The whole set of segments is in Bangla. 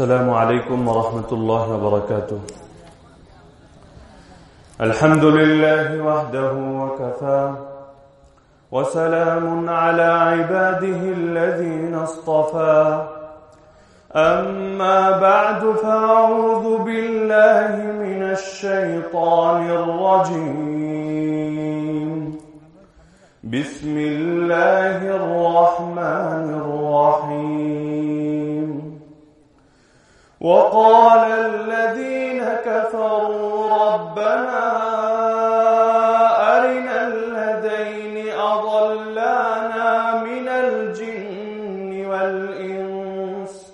السلام عليكم ورحمة الله وبركاته. الحمد لله وحده وكفى. وسلام على عباده الذين اصطفى. أما بعد فأعوذ بالله من الشيطان الرجيم. بسم الله الرحمن الرحيم. وقال الذين كفروا ربنا أرنا الذين أضلانا من الجن والإنس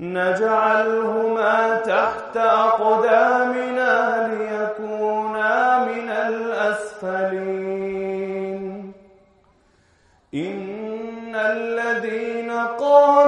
نجعلهما تحت أقدامنا ليكونا من الأسفلين إن الذين قالوا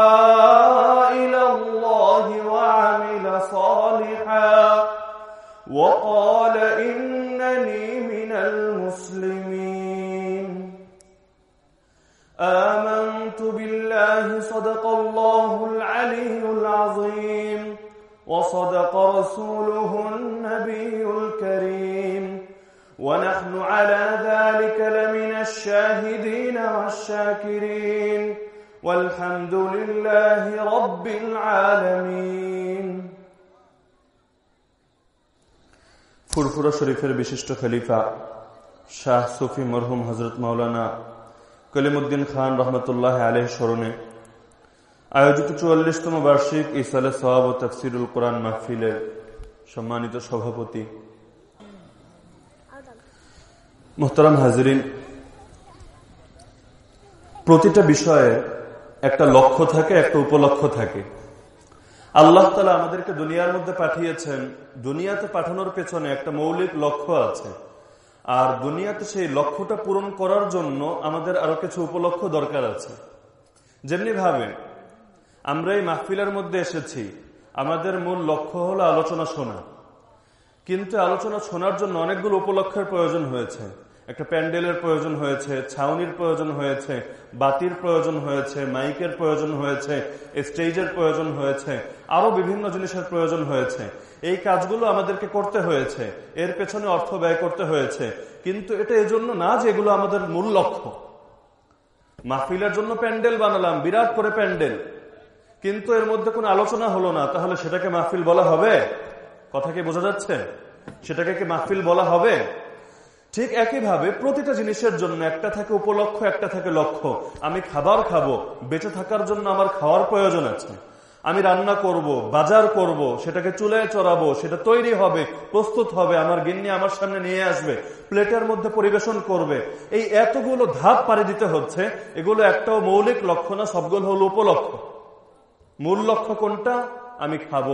آمنت بالله صدق الله العلي العظيم وصدق رسوله النبي الكريم ونحن على ذلك لمن الشاهدين والشاكرين والحمد لله رب العالمين ফুরফুরা শরীফের বিশিষ্ট খলিফা শাহ সুফি মরহুম হজরত মাওলানা কলিমুদ্দিন খান রহমতুল্লাহ আলহ স্মরণে আয়োজিত চুয়াল্লিশতম বার্ষিক ইসালে সওয়াব ও তফসিরুল কোরআন মাহফিলের সম্মানিত সভাপতি মোহতারাম হাজরিন, প্রতিটা বিষয়ে একটা লক্ষ্য থাকে, একটা উপলক্ষ্য থাকে। আল্লাহ তালা আমাদেরকে দুনিয়ার মধ্যে পাঠিয়েছেন, দুনিয়াতে পাঠানোর পেছনে একটা মৌলিক লক্ষ্য আছে। আর দুনিয়াতে সেই লক্ষ্যটা পূরণ করার জন্য আমাদের আরও কিছু উপলক্ষ দরকার আছে। যেমনি ভাবে আমরা এই মাহফিলের মধ্যে এসেছি। আমাদের মূল লক্ষ্য হলো আলোচনা শোনা। কিন্তু আলোচনা শোনার জন্য অনেকগুলো উপলক্ষের প্রয়োজন হয়েছে। একটা প্যান্ডেলের প্রয়োজন হয়েছে, ছাউনির প্রয়োজন হয়েছে, বাতির প্রয়োজন হয়েছে, মাইকের প্রয়োজন হয়েছে, স্টেজের প্রয়োজন হয়েছে, আরও বিভিন্ন জিনিসের প্রয়োজন হয়েছে। এই কাজগুলো আমাদেরকে করতে হয়েছে। এর পেছনে অর্থ ব্যয় করতে হয়েছে। কিন্তু এটা এজন্য না যে এগুলো আমাদের মূল লক্ষ্য। মাহফিলের জন্য প্যান্ডেল বানালাম, বিরাট করে প্যান্ডেল। কিন্তু এর মধ্যে কোনো আলোচনা হলো না, তাহলে সেটাকে মাহফিল বলা হবে? কথা কি বোঝা যাচ্ছে? সেটাকে কি মাহফিল বলা হবে? ঠিক একইভাবে প্রতিটা জিনিসের জন্য একটা থাকে উপলক্ষ, একটা থাকে লক্ষ্য। আমি খাবার খাব, বেঁচে থাকার জন্য আমার খাওয়ার প্রয়োজন আছে। আমি রান্না করব, বাজার করব, সেটাকে চুলায় চড়াবো, সেটা তৈরি হবে, প্রস্তুত হবে, আমার গিন্নি আমার সামনে নিয়ে আসবে, প্লেটের মধ্যে পরিবেশন করবে। এই এতগুলো ধাপ পাড়ি দিতে হচ্ছে, এগুলো একটাও মৌলিক লক্ষ্য না, সবগুলো হলো উপলক্ষ মূল লক্ষ্য কোনটা? আমি খাব।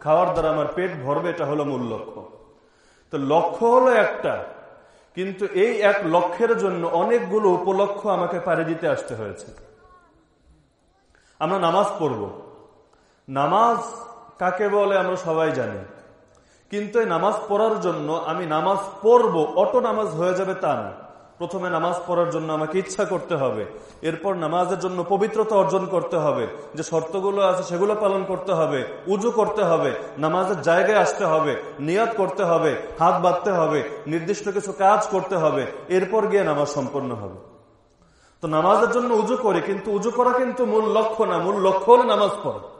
খাওয়ার দ্বারা আমার পেট ভরবে, এটা হলো মূল লক্ষ্য। তো লক্ষ্য হলো একটা, কিন্তু এই এক লক্ষ্যের জন্য অনেকগুলো উপলক্ষ আমাকে পাড়ি দিতে আসতে হয়েছে। আমরা নামাজ পড়ব। নামাজ কাকে বলে আমরা সবাই জানি। কিন্তু এই নামাজ পড়ার জন্য আমি নামাজ পড়ব, অটো নামাজ হয়ে যাবে তা না। প্রথমে নামাজ পড়ার জন্য আমাকে ইচ্ছা করতে হবে। এরপর নামাজের জন্য পবিত্রতা অর্জন করতে হবে। যে শর্তগুলো আছে সেগুলো পালন করতে হবে, উজু করতে হবে, নামাজের জায়গায় আসতে হবে, নিয়ত করতে হবে, হাত বাঁধতে হবে, নির্দিষ্ট কিছু কাজ করতে হবে, এরপর গিয়ে নামাজ সম্পন্ন হবে। তো নামাজের জন্য উজু করি, কিন্তু উজু করা কিন্তু মূল লক্ষ্য না, মূল লক্ষ্য হলো নামাজ পড়া।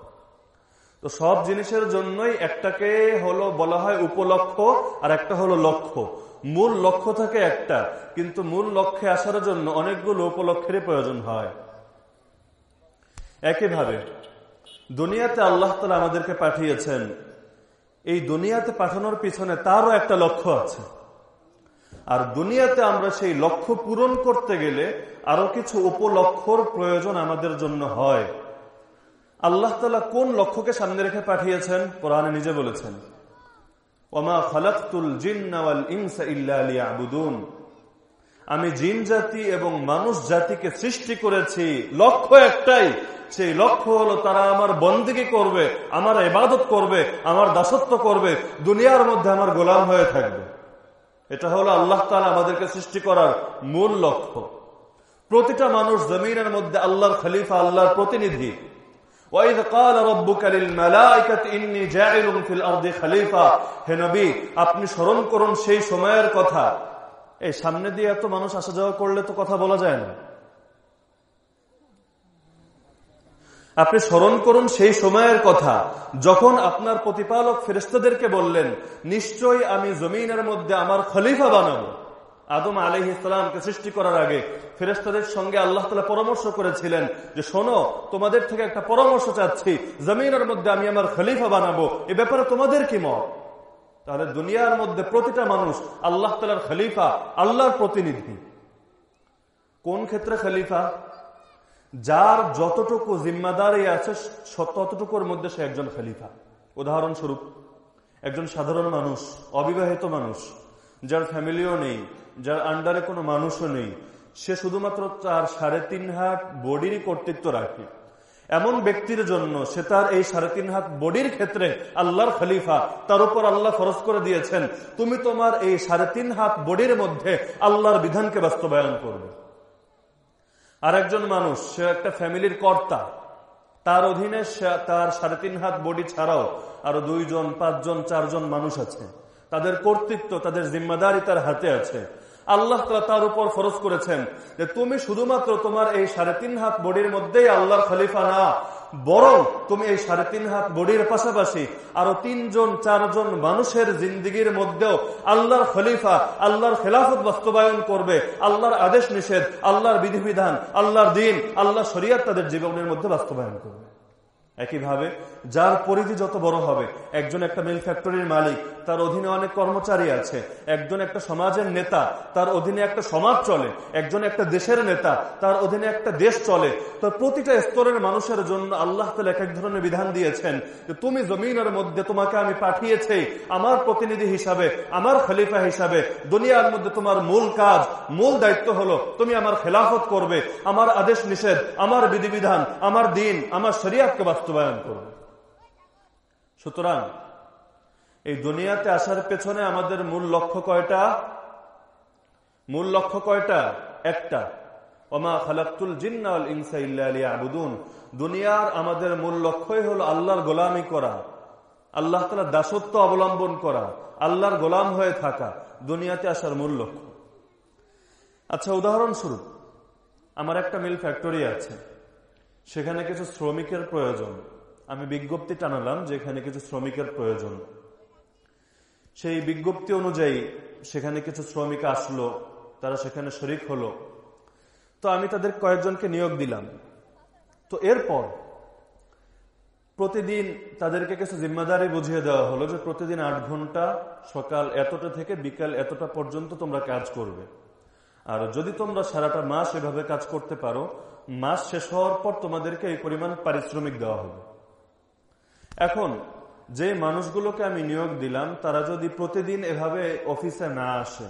তো সব জিনিসের জন্যই একটাকে হলো বলা হয় উপলক্ষ্য আর একটা হলো লক্ষ্য। মূল লক্ষ্য থাকে একটা, কিন্তু মূল লক্ষ্যে আসার জন্য অনেকগুলো উপলক্ষেরই প্রয়োজন হয়। একইভাবে, দুনিয়াতে আল্লাহ তালা আমাদেরকে পাঠিয়েছেন। এই দুনিয়াতে পাঠানোর পিছনে তারও একটা লক্ষ্য আছে। আর দুনিয়াতে আমরা সেই লক্ষ্য পূরণ করতে গেলে আরও কিছু উপলক্ষর প্রয়োজন আমাদের জন্য হয়। আল্লাহ তালা কোন লক্ষ্যকে সামনে রেখে পাঠিয়েছেন? কোরআনে নিজে বলেছেন। ওমা আমি জিন জাতি এবং মানুষ জাতিকে সৃষ্টি করেছি। লক্ষ্য একটাই, সেই লক্ষ্য হলো তারা আমার বন্দিকে করবে, আমার এবাদত করবে, আমার দাসত্ব করবে, দুনিয়ার মধ্যে আমার গোলাম হয়ে থাকবে। এটা হলো আল্লাহ তালা আমাদেরকে সৃষ্টি করার মূল লক্ষ্য। প্রতিটা মানুষ জমিনের মধ্যে আল্লাহর খলিফা, আল্লাহর প্রতিনিধি। ওয়াইদ قال ربك للملائكه اني جاعل في الارض خليفه হে নবী আপনি স্মরণ করুন সেই সময়ের কথা এই সামনে দিয়ে এত মানুষ আসা যাওয়া করলে তো কথা বলা যায় না আপনি স্মরণ করুন সেই সময়ের কথা যখন আপনার প্রতিপালক ফেরেস্তাদেরকে বললেন নিশ্চয়ই আমি জমিনের মধ্যে আমার খলিফা বানাবো আদম আলহ ইসলামকে সৃষ্টি করার আগে ফেরেস্তাদের সঙ্গে আল্লাহ তালা পরামর্শ করেছিলেন যে শোনো, তোমাদের থেকে একটা পরামর্শ চাচ্ছি। জমিনের মধ্যে আমি আমার খলিফা বানাবো। এ ব্যাপারে তোমাদের কি মত? তাহলে দুনিয়ার মধ্যে প্রতিটা মানুষ আল্লাহ তালার খলিফা, আল্লাহর প্রতিনিধি। কোন ক্ষেত্রে খলিফা? যার যতটুকু জিম্মাদারি আছে ততটুকুর মধ্যে সে একজন খলিফা। উদাহরণস্বরূপ, একজন সাধারণ মানুষ, অবিবাহিত মানুষ, যার ফ্যামিলিও নেই যার আন্ডারে কোনো মানুষও নেই। সে শুধুমাত্র তার সাড়ে তিন হাত বডিরই কর্তৃত্ব রাখে। এমন ব্যক্তির জন্য সে তার এই সাড়ে তিন হাত বডির ক্ষেত্রে আল্লাহর খলিফা, তার উপর আল্লাহ ফরজ করে দিয়েছেন। তুমি তোমার এই সাড়ে তিন হাত বডির মধ্যে আল্লাহর বিধানকে বাস্তবায়ন করবে। আর একজন মানুষ, সে একটা ফ্যামিলির কর্তা। তার অধীনে তার সাড়ে তিন হাত বডি ছাড়াও আরও দুইজন, পাঁচজন, চারজন মানুষ আছে। তাদের কর্তৃত্ব, তাদের জিম্মাদারি তার হাতে আছে। আল্লাহ তালা তার উপর ফরজ করেছেন যে তুমি শুধুমাত্র তোমার এই সাড়ে তিন হাত বডির মধ্যেই আল্লাহর খলিফা না, বরং তুমি এই সাড়ে তিন হাত বডির পাশাপাশি আরও তিনজন, চারজন মানুষের জিন্দিগির মধ্যেও আল্লাহর খলিফা, আল্লাহর খেলাফত বাস্তবায়ন করবে, আল্লাহর আদেশ নিষেধ, আল্লাহর বিধিবিধান, আল্লাহর দিন, আল্লাহ শরিয়াত তাদের জীবনের মধ্যে বাস্তবায়ন করবে। একইভাবে যার পরিধি যত বড় হবে, একজন একটা মিল ফ্যাক্টরির মালিক তার অধীনে অনেক কর্মচারী আছে। একজন একটা সমাজের নেতা, তার অধীনে একটা সমাজ চলে। একজন একটা দেশের নেতা, তার অধীনে একটা দেশ চলে। তো প্রতিটা স্তরের মানুষের জন্য আল্লাহ তালা এক এক ধরনের বিধান দিয়েছেন যে, তুমি জমিনের মধ্যে তোমাকে আমি পাঠিয়েছি আমার প্রতিনিধি হিসাবে, আমার খলিফা হিসাবে। দুনিয়ার মধ্যে তোমার মূল কাজ, মূল দায়িত্ব হলো, তুমি আমার খেলাফত করবে, আমার আদেশ নিষেধ, আমার বিধিবিধান, আমার দিন, আমার শরিয়াতকে বাস্তবায়ন করবে সুতরাং এই দুনিয়াতে আসার পেছনে আমাদের মূল লক্ষ্য কয়টা? মূল লক্ষ্য কয়টা? একটা। ওমা খালাকুল জিন্নাল ইনসা ইল্লা আবুদুন দুনিয়ার আমাদের মূল লক্ষ্যই হলো আল্লাহর গোলামি করা, আল্লাহ তালা দাসত্ব অবলম্বন করা, আল্লাহর গোলাম হয়ে থাকা, দুনিয়াতে আসার মূল লক্ষ্য। আচ্ছা উদাহরণস্বরূপ, আমার একটা মিল ফ্যাক্টরি আছে। সেখানে কিছু শ্রমিকের প্রয়োজন। আমি বিজ্ঞপ্তি টানালাম যে এখানে কিছু শ্রমিকের প্রয়োজন। সেই বিজ্ঞপ্তি অনুযায়ী সেখানে কিছু শ্রমিক আসলো, তারা সেখানে শরিক হলো। তো আমি তাদের কয়েকজনকে নিয়োগ দিলাম। তো এরপর প্রতিদিন তাদেরকে কিছু জিম্মাদারি বুঝিয়ে দেওয়া হলো যে প্রতিদিন আট ঘণ্টা সকাল এতটা থেকে বিকাল এতটা পর্যন্ত তোমরা কাজ করবে। আর যদি তোমরা সারাটা মাস এভাবে কাজ করতে পারো, মাস শেষ হওয়ার পর তোমাদেরকে এই পরিমাণ পারিশ্রমিক দেওয়া হবে। এখন যে মানুষগুলোকে আমি নিয়োগ দিলাম, তারা যদি প্রতিদিন এভাবে অফিসে না আসে,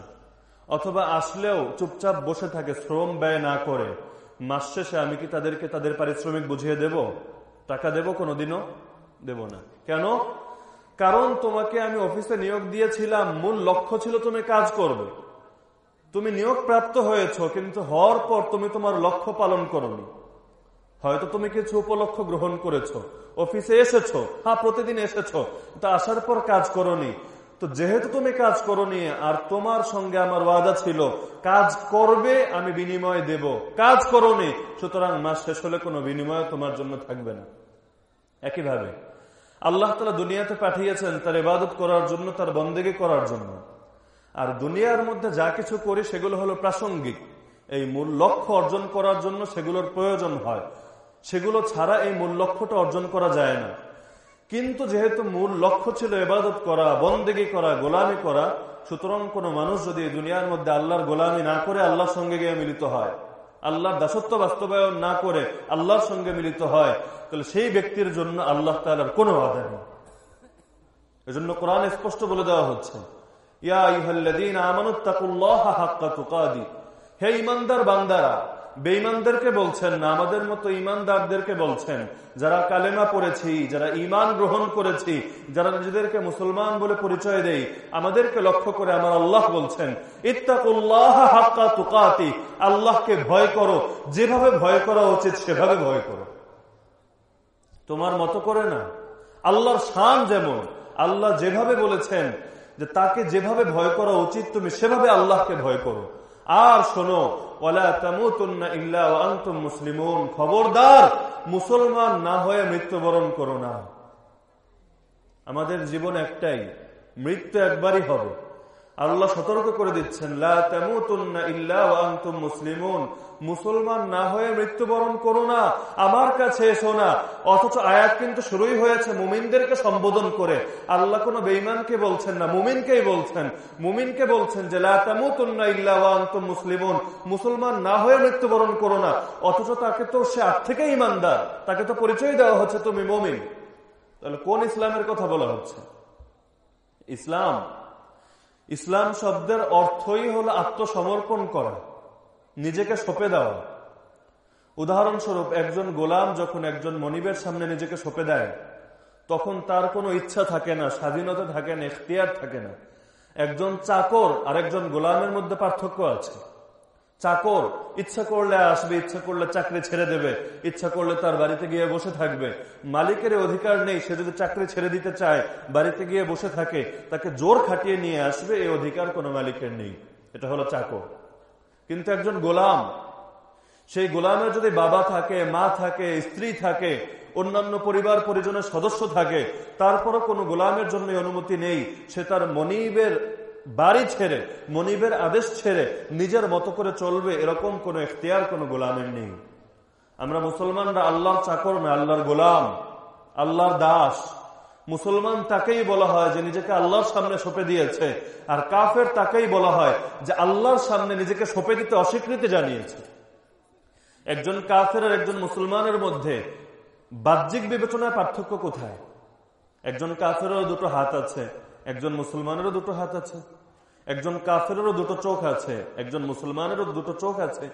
অথবা আসলেও চুপচাপ বসে থাকে, শ্রম ব্যয় না করে, মাস শেষে আমি কি তাদেরকে তাদের পারিশ্রমিক বুঝিয়ে দেব? টাকা দেব কোনোদিনও? দেব না। কেন? কারণ তোমাকে আমি অফিসে নিয়োগ দিয়েছিলাম, মূল লক্ষ্য ছিল তুমি কাজ করবে। তুমি নিয়োগ প্রাপ্ত হয়েছ, কিন্তু হওয়ার পর তুমি তোমার লক্ষ্য পালন করনি। হয়তো তুমি কিছু উপলক্ষ গ্রহণ করেছ, অফিসে এসেছ হ্যাঁ প্রতিদিন এসেছ, তা আসার পর কাজ করনি। তো যেহেতু তুমি কাজ করনি, আর তোমার সঙ্গে আমার ওয়াদা ছিল, কাজ করবে, আমি বিনিময় দেব। কাজ করনি, সুতরাং মাস শেষ হলে কোনো বিনিময় তোমার জন্য থাকবে না। একইভাবে, আল্লাহ তালা দুনিয়াতে পাঠিয়েছেন তার ইবাদত করার জন্য, তার বন্দেগী করার জন্য। আর দুনিয়ার মধ্যে যা কিছু করি, সেগুলো হলো প্রাসঙ্গিক। এই মূল লক্ষ্য অর্জন করার জন্য সেগুলোর প্রয়োজন হয়। সেগুলো ছাড়া এই মূল লক্ষ্যটা অর্জন করা যায় না। কিন্তু যেহেতু মূল লক্ষ্য ছিল এবাদত করা, বন্দেগী করা, গোলামি করা, সুতরাং কোন মানুষ যদি দুনিয়ার মধ্যে আল্লাহর গোলামি না করে আল্লাহর সঙ্গে গিয়ে মিলিত হয়, আল্লাহর দাসত্ব বাস্তবায়ন না করে আল্লাহর সঙ্গে মিলিত হয়, তাহলে সেই ব্যক্তির জন্য আল্লাহ তালার কোনো বাধা নেই। এজন্য কোরআন স্পষ্ট বলে দেওয়া হচ্ছে, ইয়া ইহাল্লাদিন হে ইমানদার বান্দারা বেঈমানদেরকে বলছেন না, আমাদের মতো ইমানদারদেরকে বলছেন, যারা কালেমা পড়েছি, যারা ইমান গ্রহণ করেছি, যারা নিজেদেরকে মুসলমান বলে পরিচয় দেই, আমাদেরকে লক্ষ্য করে আমার আল্লাহ বলছেন আল্লাহকে ভয় করো, যেভাবে ভয় করা উচিত সেভাবে ভয় করো। তোমার মতো করে না। আল্লাহর শান যেমন, আল্লাহ যেভাবে বলেছেন যে তাকে যেভাবে ভয় করা উচিত, তুমি সেভাবে আল্লাহকে ভয় করো। আর শোনো মুসলিমুন। খবরদার, মুসলমান না হয়ে মৃত্যুবরণ করো না। আমাদের জীবন একটাই, মৃত্যু একবারই হবে। আল্লাহ সতর্ক করে দিচ্ছেন মুসলিমুন। মুসলমান না হয়ে মৃত্যুবরণ করো না, আমার কাছে এসো না। অথচ আয়াত কিন্তু শুরুই হয়েছে মুমিনদেরকে সম্বোধন করে। আল্লাহ কোন বেইমানকে বলছেন না, মুমিনকেই বলছেন। মুমিনকে বলছেন যে লাতামুতুন্না ইল্লা আনতুম মুসলিমুন। মুসলমান না হয়ে মৃত্যুবরণ করো না। অথচ তাকে তো সে আগ থেকে ইমানদার তাকে তো পরিচয় দেওয়া হচ্ছে তুমি মুমিন। তাহলে কোন ইসলামের কথা বলা হচ্ছে? ইসলাম। ইসলাম শব্দের অর্থই হল আত্মসমর্পণ করা, নিজেকে সঁপে দেওয়া। উদাহরণস্বরূপ, একজন গোলাম যখন একজন মনিবের সামনে নিজেকে সঁপে দেয়, তখন তার কোনো ইচ্ছা থাকে না, স্বাধীনতা থাকে না এখতিয়ার থাকে না। একজন চাকর আর একজন গোলামের মধ্যে পার্থক্য আছে। চাকর, ইচ্ছা করলে আসবে, ইচ্ছা করলে চাকরি ছেড়ে দেবে, ইচ্ছা করলে তার বাড়িতে গিয়ে বসে থাকবে। মালিকের অধিকার নেই, সে যদি চাকরি ছেড়ে দিতে চায়, বাড়িতে গিয়ে বসে থাকে, তাকে জোর খাটিয়ে নিয়ে আসবে এই অধিকার কোনো মালিকের নেই। এটা হলো চাকর। কিন্তু একজন গোলাম, সেই গোলামের যদি বাবা থাকে, মা থাকে, স্ত্রী থাকে, অন্যান্য পরিবার পরিজনের সদস্য থাকে, তারপরও কোনো গোলামের জন্য অনুমতি নেই। সে তার মনিবের বাড়ি ছেড়ে, মনিবের আদেশ ছেড়ে নিজের মতো করে চলবে, এরকম কোন এখতিয়ার, কোন গোলামের নেই। আমরা মুসলমানরা আল্লাহর চাকর না আল্লাহর গোলাম, আল্লাহর দাস। মুসলমান তাকেই বলা হয় যে নিজেকে আল্লাহর সামনে সঁপে দিয়েছে, আর কাফের তাকেই বলা হয় যে আল্লাহর সামনে নিজেকে সঁপে দিতে অস্বীকৃতি জানিয়েছে। একজন কাফের আর একজন মুসলমানের মধ্যে বাহ্যিক বিবেচনায় পার্থক্য কোথায়? একজন কাফেরও দুটো হাত আছে একজন মুসলমানেরও দুটো হাত আছে, একজন কাফেরও দুটো চোখ আছে, একজন মুসলমানেরও দুটো চোখ আছে।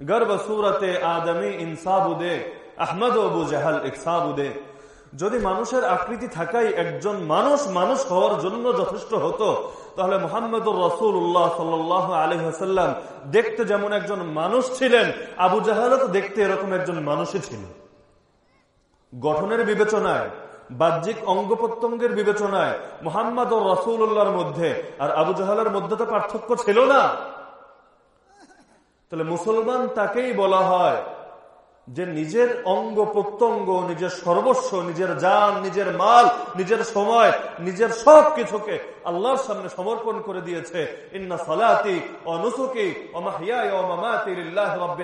গর্ব সুরতে আদমি ইনসাবুদে আহমদ আবু জাহাল ইকসাবুদে যদি মানুষের আকৃতি থাকাই একজন মানুষ মানুষ হওয়ার জন্য যথেষ্ট হতো, তাহলে মোহাম্মদ রসুল্লাহ সাল্লাহ আলী হাসাল্লাম দেখতে যেমন একজন মানুষ ছিলেন, আবু জাহালও তো দেখতে এরকম একজন মানুষই ছিল গঠনের বিবেচনায় বাহ্যিক অঙ্গ প্রত্যঙ্গের বিবেচনায় মোহাম্মদ ও রসুল্লাহর মধ্যে আর আবু জাহালের মধ্যে তো পার্থক্য ছিল না। তাহলে মুসলমান তাকেই বলা হয় যে নিজের অঙ্গ প্রত্যঙ্গ, নিজের সর্বস্ব, নিজের যান নিজের মাল, নিজের সময়, নিজের সব কিছুকে আল্লাহর সামনে সমর্পণ করে দিয়েছে। ইন্না সালাতি অনুসুকি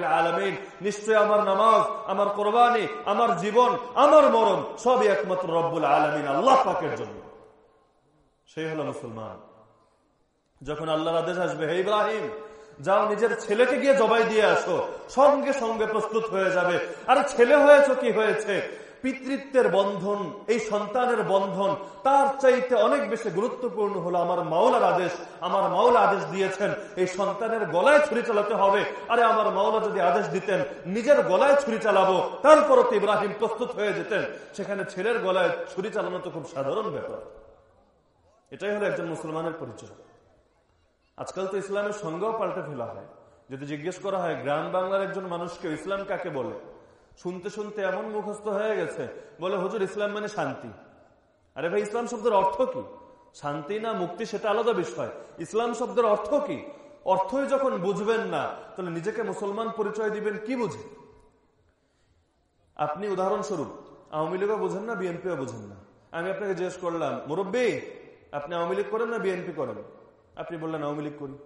আলমিন। নিশ্চয় আমার নামাজ, আমার কোরবানি, আমার জীবন, আমার মরণ সবই একমাত্র রব্বুল আলমিন, আল্লাহ পাকের জন্য। সেই হলো মুসলমান। যখন আল্লাহর আদেশ আসবে, হে ইব্রাহিম যাও নিজের ছেলেকে গিয়ে জবাই দিয়ে আসো। সঙ্গে সঙ্গে প্রস্তুত হয়ে যাবে। আর ছেলে হয়েছ কি হয়েছে? পিতৃত্বের বন্ধন, এই সন্তানের বন্ধন, তার চাইতে অনেক বেশি গুরুত্বপূর্ণ হলো আমার মাওলার আদেশ। আমার মাওলা আদেশ দিয়েছেন, এই সন্তানের গলায় ছুরি চালাতে হবে। আরে আমার মাওলা যদি আদেশ দিতেন, নিজের গলায় ছুরি চালাবো। তারপরও তো ইব্রাহিম প্রস্তুত হয়ে যেতেন। সেখানে ছেলের গলায় ছুরি চালানো তো খুব সাধারণ ব্যাপার। এটাই হলো একজন মুসলমানের পরিচয়। আজকাল তো ইসলামের সঙ্গেও পাল্টে ফেলা হয়। যদি জিজ্ঞেস করা হয়, গ্রাম বাংলার একজন মানুষকে ইসলাম কাকে বলে? শুনতে শুনতে এমন মুখস্থ হয়ে গেছে, বলে, হুজুর, ইসলাম মানে শান্তি। আরে ভাই, ইসলাম শব্দের অর্থ কি? শান্তি না মুক্তি সেটা আলাদা বিষয়। ইসলাম শব্দের অর্থ কি? অর্থই যখন বুঝবেন না, তাহলে নিজেকে মুসলমান পরিচয় দিবেন কি বুঝে? আপনি উদাহরণস্বরূপ, আওয়ামী লীগও বোঝেন না, বিএনপিও বোঝেন না। আমি আপনাকে জিজ্ঞেস করলাম, মুরব্বী, আপনি আওয়ামী লীগ করেন না বিএনপি করেন? আপনি বললেন আওয়ামী লীগ করি।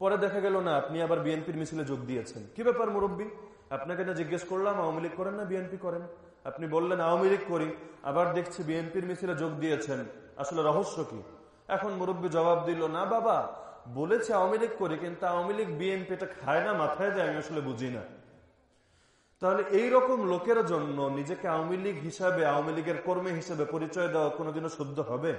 পরে দেখা গেল, না, আপনি আবার বিএনপির মিছিলে যোগ দিয়েছেন। কি ব্যাপার মুরব্বী? আপনাকে না জিজ্ঞেস করলাম, আওয়ামী লীগ করেন না বিএনপি করেন? আপনি বললেন, আওয়ামী লীগ করি, আবার দেখছি বিএনপির মিছিলে যোগ দিয়েছেন। আসলে রহস্য কি? এখন মুরব্বী জবাব দিল, না, বাবা, বলেছে আওয়ামী লীগ করি, কিন্তু আওয়ামী লীগ বিএনপি এটা খায় না, মাথায় দেয়, আমি আসলে বুঝি না। তাহলে এই রকম লোকের জন্য নিজেকে আওয়ামী লীগ হিসাবে, আওয়ামী লীগের কর্মী হিসেবে পরিচয় দেওয়া কোনোদিনও শুদ্ধ হবে?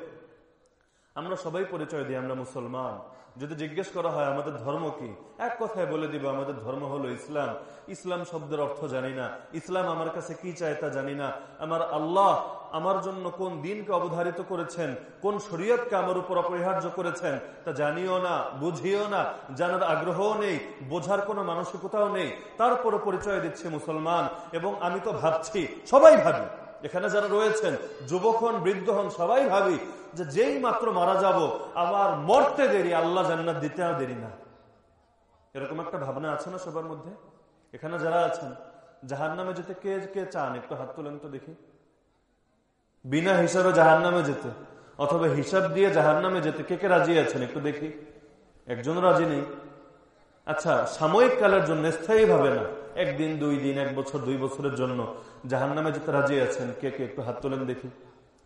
আমরা সবাই পরিচয় দিই, আমরা মুসলমান। যদি জিজ্ঞেস করা হয়, আমাদের ধর্ম কি? এক কথায় বলে দিব, আমাদের ধর্ম হলো ইসলাম। ইসলাম শব্দের অর্থ জানি না। ইসলাম আমার কাছে কি চায় তা জানি না। আমার আল্লাহ আমার জন্য কোন দিনকে অবধারিত করেছেন, কোন শরীয়তকে আমার উপর অপরিহার্য করেছেন, তা জানিও না, বুঝিও না, জানার আগ্রহও নেই, বোঝার কোনো মানসিকতাও নেই। তারপরও পরিচয় দিচ্ছে মুসলমান, এবং আমি তো ভাবছি, সবাই ভাবি। এখানে যারা রয়েছেন, যুবক হন, বৃদ্ধ হন, সবাই ভাবি যে যেই মাত্র মারা যাব, আবার মরতে দেরি, আল্লাহ জান্নাত দিতে দেরি না। এরকম একটা ভাবনা আছে না সবার মধ্যে? এখানে যারা আছেন জাহান নামে যেতে কে কে চান? একটু হাত তোলেন তো দেখি। বিনা হিসাবে জাহান নামে যেতে, অথবা হিসাব দিয়ে জাহান নামে যেতে, কে কে রাজি আছেন? একটু দেখি। একজন রাজি নেই। আচ্ছা সাময়িক কালের জন্য স্থায়ী ভাবে না। একদিন, দুই দিন, এক বছর, দুই বছরের জন্য জাহান নামে যেতে রাজি আছেন, কে কে একটু হাত তোলেন দেখি।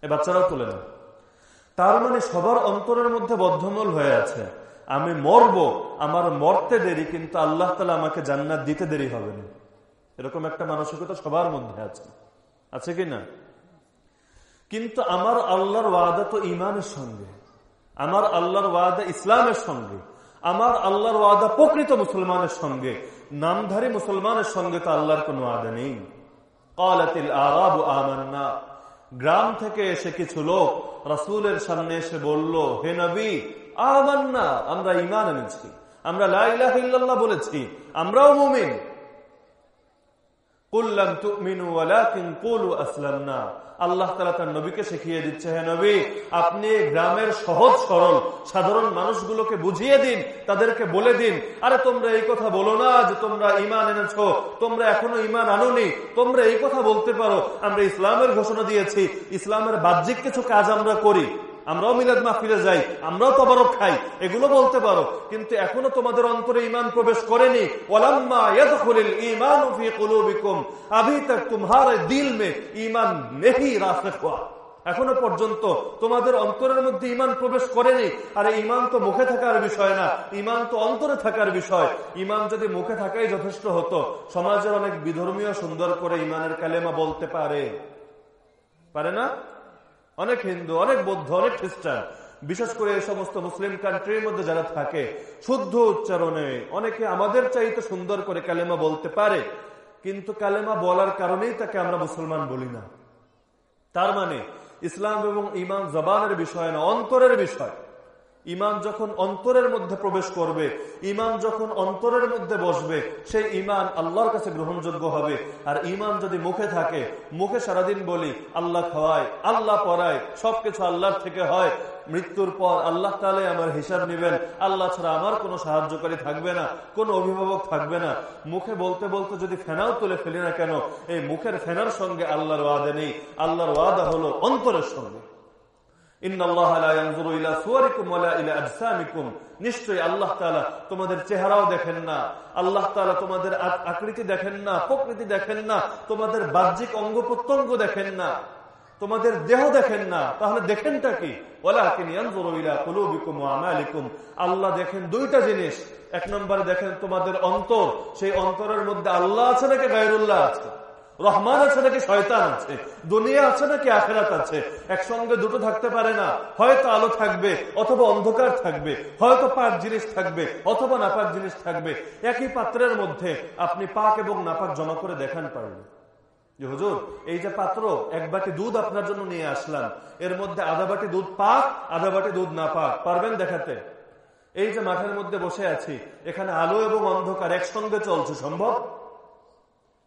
এ বাচ্চারাও তোলে না। তার মানে সবার অন্তরের মধ্যে বদ্ধমূল হয়ে আছে। আমি মরব, আমার মরতে দেরি, কিন্তু আল্লাহ তালা আমাকে জান্নাত দিতে দেরি হবে না। এরকম একটা মানসিকতা সবার মধ্যে আছে। আছে কি না? কিন্তু আমার আল্লাহর ওয়াদা তো ইমানের সঙ্গে, আমার আল্লাহর ওয়াদা ইসলামের সঙ্গে, আমার আল্লাহর ওয়াদা প্রকৃত মুসলমানের সঙ্গে নামধারী মুসলমানের সঙ্গে তো আল্লাহর কোন ওয়াদা নেই। কালাতিল আরাবু আমান্না। গ্রাম থেকে এসে কিছু লোক রাসুলের সামনে এসে বলল, হে নবী, আমান্না, আমরা ইমান এনেছি। আমরা লাইল্লাহ বলেছি, আমরাও মুমিন। কুল্লাম তুমিনু ওয়ালাকিন কুলু আসলামনা। আল্লাহ তালা তার নবীকে শিখিয়ে দিচ্ছে হ্যাঁ নবী, আপনি গ্রামের সহজ সরল, সাধারণ মানুষগুলোকে বুঝিয়ে দিন, তাদেরকে বলে দিন, আরে তোমরা এই কথা বলো না যে তোমরা ইমান এনেছ, তোমরা এখনও ইমান আনোনি, তোমরা এই কথা বলতে পারো, আমরা ইসলামের ঘোষণা দিয়েছি, ইসলামের বাহ্যিক কিছু কাজ আমরা করি। আমরাও মিলাদ মাহফিলে যাই, আমরাও তবারক খাই, এগুলো বলতে পারো। কিন্তু এখনও তোমাদের অন্তরে ইমান প্রবেশ করেনি। তোমারে দিল মে ঈমান নেহি রাসিখ এখনও পর্যন্ত তোমাদের অন্তরের মধ্যে ইমান প্রবেশ করেনি। আরে ইমান তো মুখে থাকার বিষয় না ইমান তো অন্তরে থাকার বিষয়। ইমান যদি মুখে থাকাই যথেষ্ট হতো, সমাজের অনেক বিধর্মীয় সুন্দর করে ইমানের কালেমা বলতে পারে। পারে না? অনেক হিন্দু, অনেক বৌদ্ধ, অনেক খ্রিস্টান, বিশেষ করে এই সমস্ত মুসলিম কান্ট্রির মধ্যে যারা থাকে, শুদ্ধ উচ্চারণে অনেকে আমাদের চাইতে সুন্দর করে কালেমা বলতে পারে, কিন্তু কালেমা বলার কারণেই তাকে আমরা মুসলমান বলি না। তার মানে ইসলাম এবং ইমাম জবানের বিষয় না, অন্তরের বিষয়। ইমান যখন অন্তরের মধ্যে প্রবেশ করবে, ইমান যখন অন্তরের মধ্যে বসবে, সেই ইমান আল্লাহর কাছে গ্রহণযোগ্য হবে। আর ইমান যদি মুখে থাকে, মুখে সারাদিন বলি, আল্লাহ খাওয়ায়, আল্লাহ পড়ায়, সবকিছু আল্লাহর থেকে হয়। মৃত্যুর পর আল্লাহ তালে আমার হিসাব নেবেন। আল্লাহ ছাড়া আমার কোনো সাহায্যকারী থাকবে না, কোনো অভিভাবক থাকবে না। মুখে বলতে বলতে যদি ফেনাও তুলে ফেলি না কেন, এই মুখের ফেনার সঙ্গে আল্লাহর ওয়াদা নেই। আল্লাহর ওয়াদা হলো অন্তরের সঙ্গে। নিশ্চয়ই আল্লাহ তালা তোমাদের চেহারাও দেখেন না। আল্লাহ তালা তোমাদের আকৃতি দেখেন না, প্রকৃতি দেখেন না, তোমাদের বাহ্যিক অঙ্গ প্রত্যঙ্গ দেখেন না, তোমাদের দেহ দেখেন না। তাহলে দেখেনটা কি? আল্লাহ দেখেন দুইটা জিনিস। এক নম্বরে দেখেন তোমাদের অন্তর। সেই অন্তরের মধ্যে আল্লাহ আছে নাকি গায়রুল্লাহ আছে? রহমান আছে নাকি শয়তান আছে? দুনিয়া আছে নাকি আখেরাত আছে? একসঙ্গে দুটো থাকতে পারে না। হয়তো আলো থাকবে, অথবা অন্ধকার থাকবে, হয়তো পাক জিনিস থাকবে, অথবা নাপাক জিনিস থাকবে। একই পাত্রের মধ্যে আপনি পাক এবং নাপাক জমা করে দেখান পারবেন যে হুজুর, এই যে পাত্র, এক বাটি দুধ আপনার জন্য নিয়ে আসলাম। এর মধ্যে আধা বাটি দুধ পাক, আধা বাটি দুধ না পাক পারবেন দেখাতে? এই যে মাঠের মধ্যে বসে আছি, এখানে আলো এবং অন্ধকার একসঙ্গে চলছে, সম্ভব?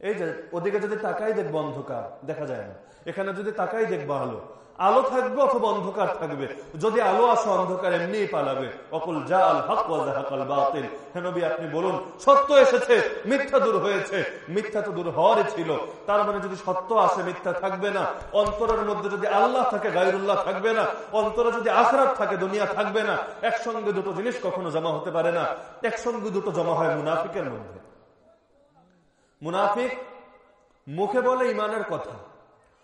এই যে, ওদিকে যদি তাকাই দেখব অন্ধকার, দেখা যায় না। এখানে যদি তাকাই দেখব আলো। আলো থাকবে অথবা অন্ধকার থাকবে। যদি আলো আসে, অন্ধকার এমনিই পালাবে। অকুল যা আল হক ওয়াজাহাকাল বাতিল। হেনবি আপনি বলুন, সত্য এসেছে, মিথ্যা দূর হয়েছে। মিথ্যা তো দূর হওয়ারই ছিল। তার মানে যদি সত্য আসে, মিথ্যা থাকবে না। অন্তরের মধ্যে যদি আল্লাহ থাকে, গায়রুল্লাহ থাকবে না। অন্তরে যদি আখরাত থাকে, দুনিয়া থাকবে না। একসঙ্গে দুটো জিনিস কখনো জমা হতে পারে না। একসঙ্গে দুটো জমা হয় মুনাফিকের মধ্যে। মুনাফিক মুখে বলে ইমানের কথা,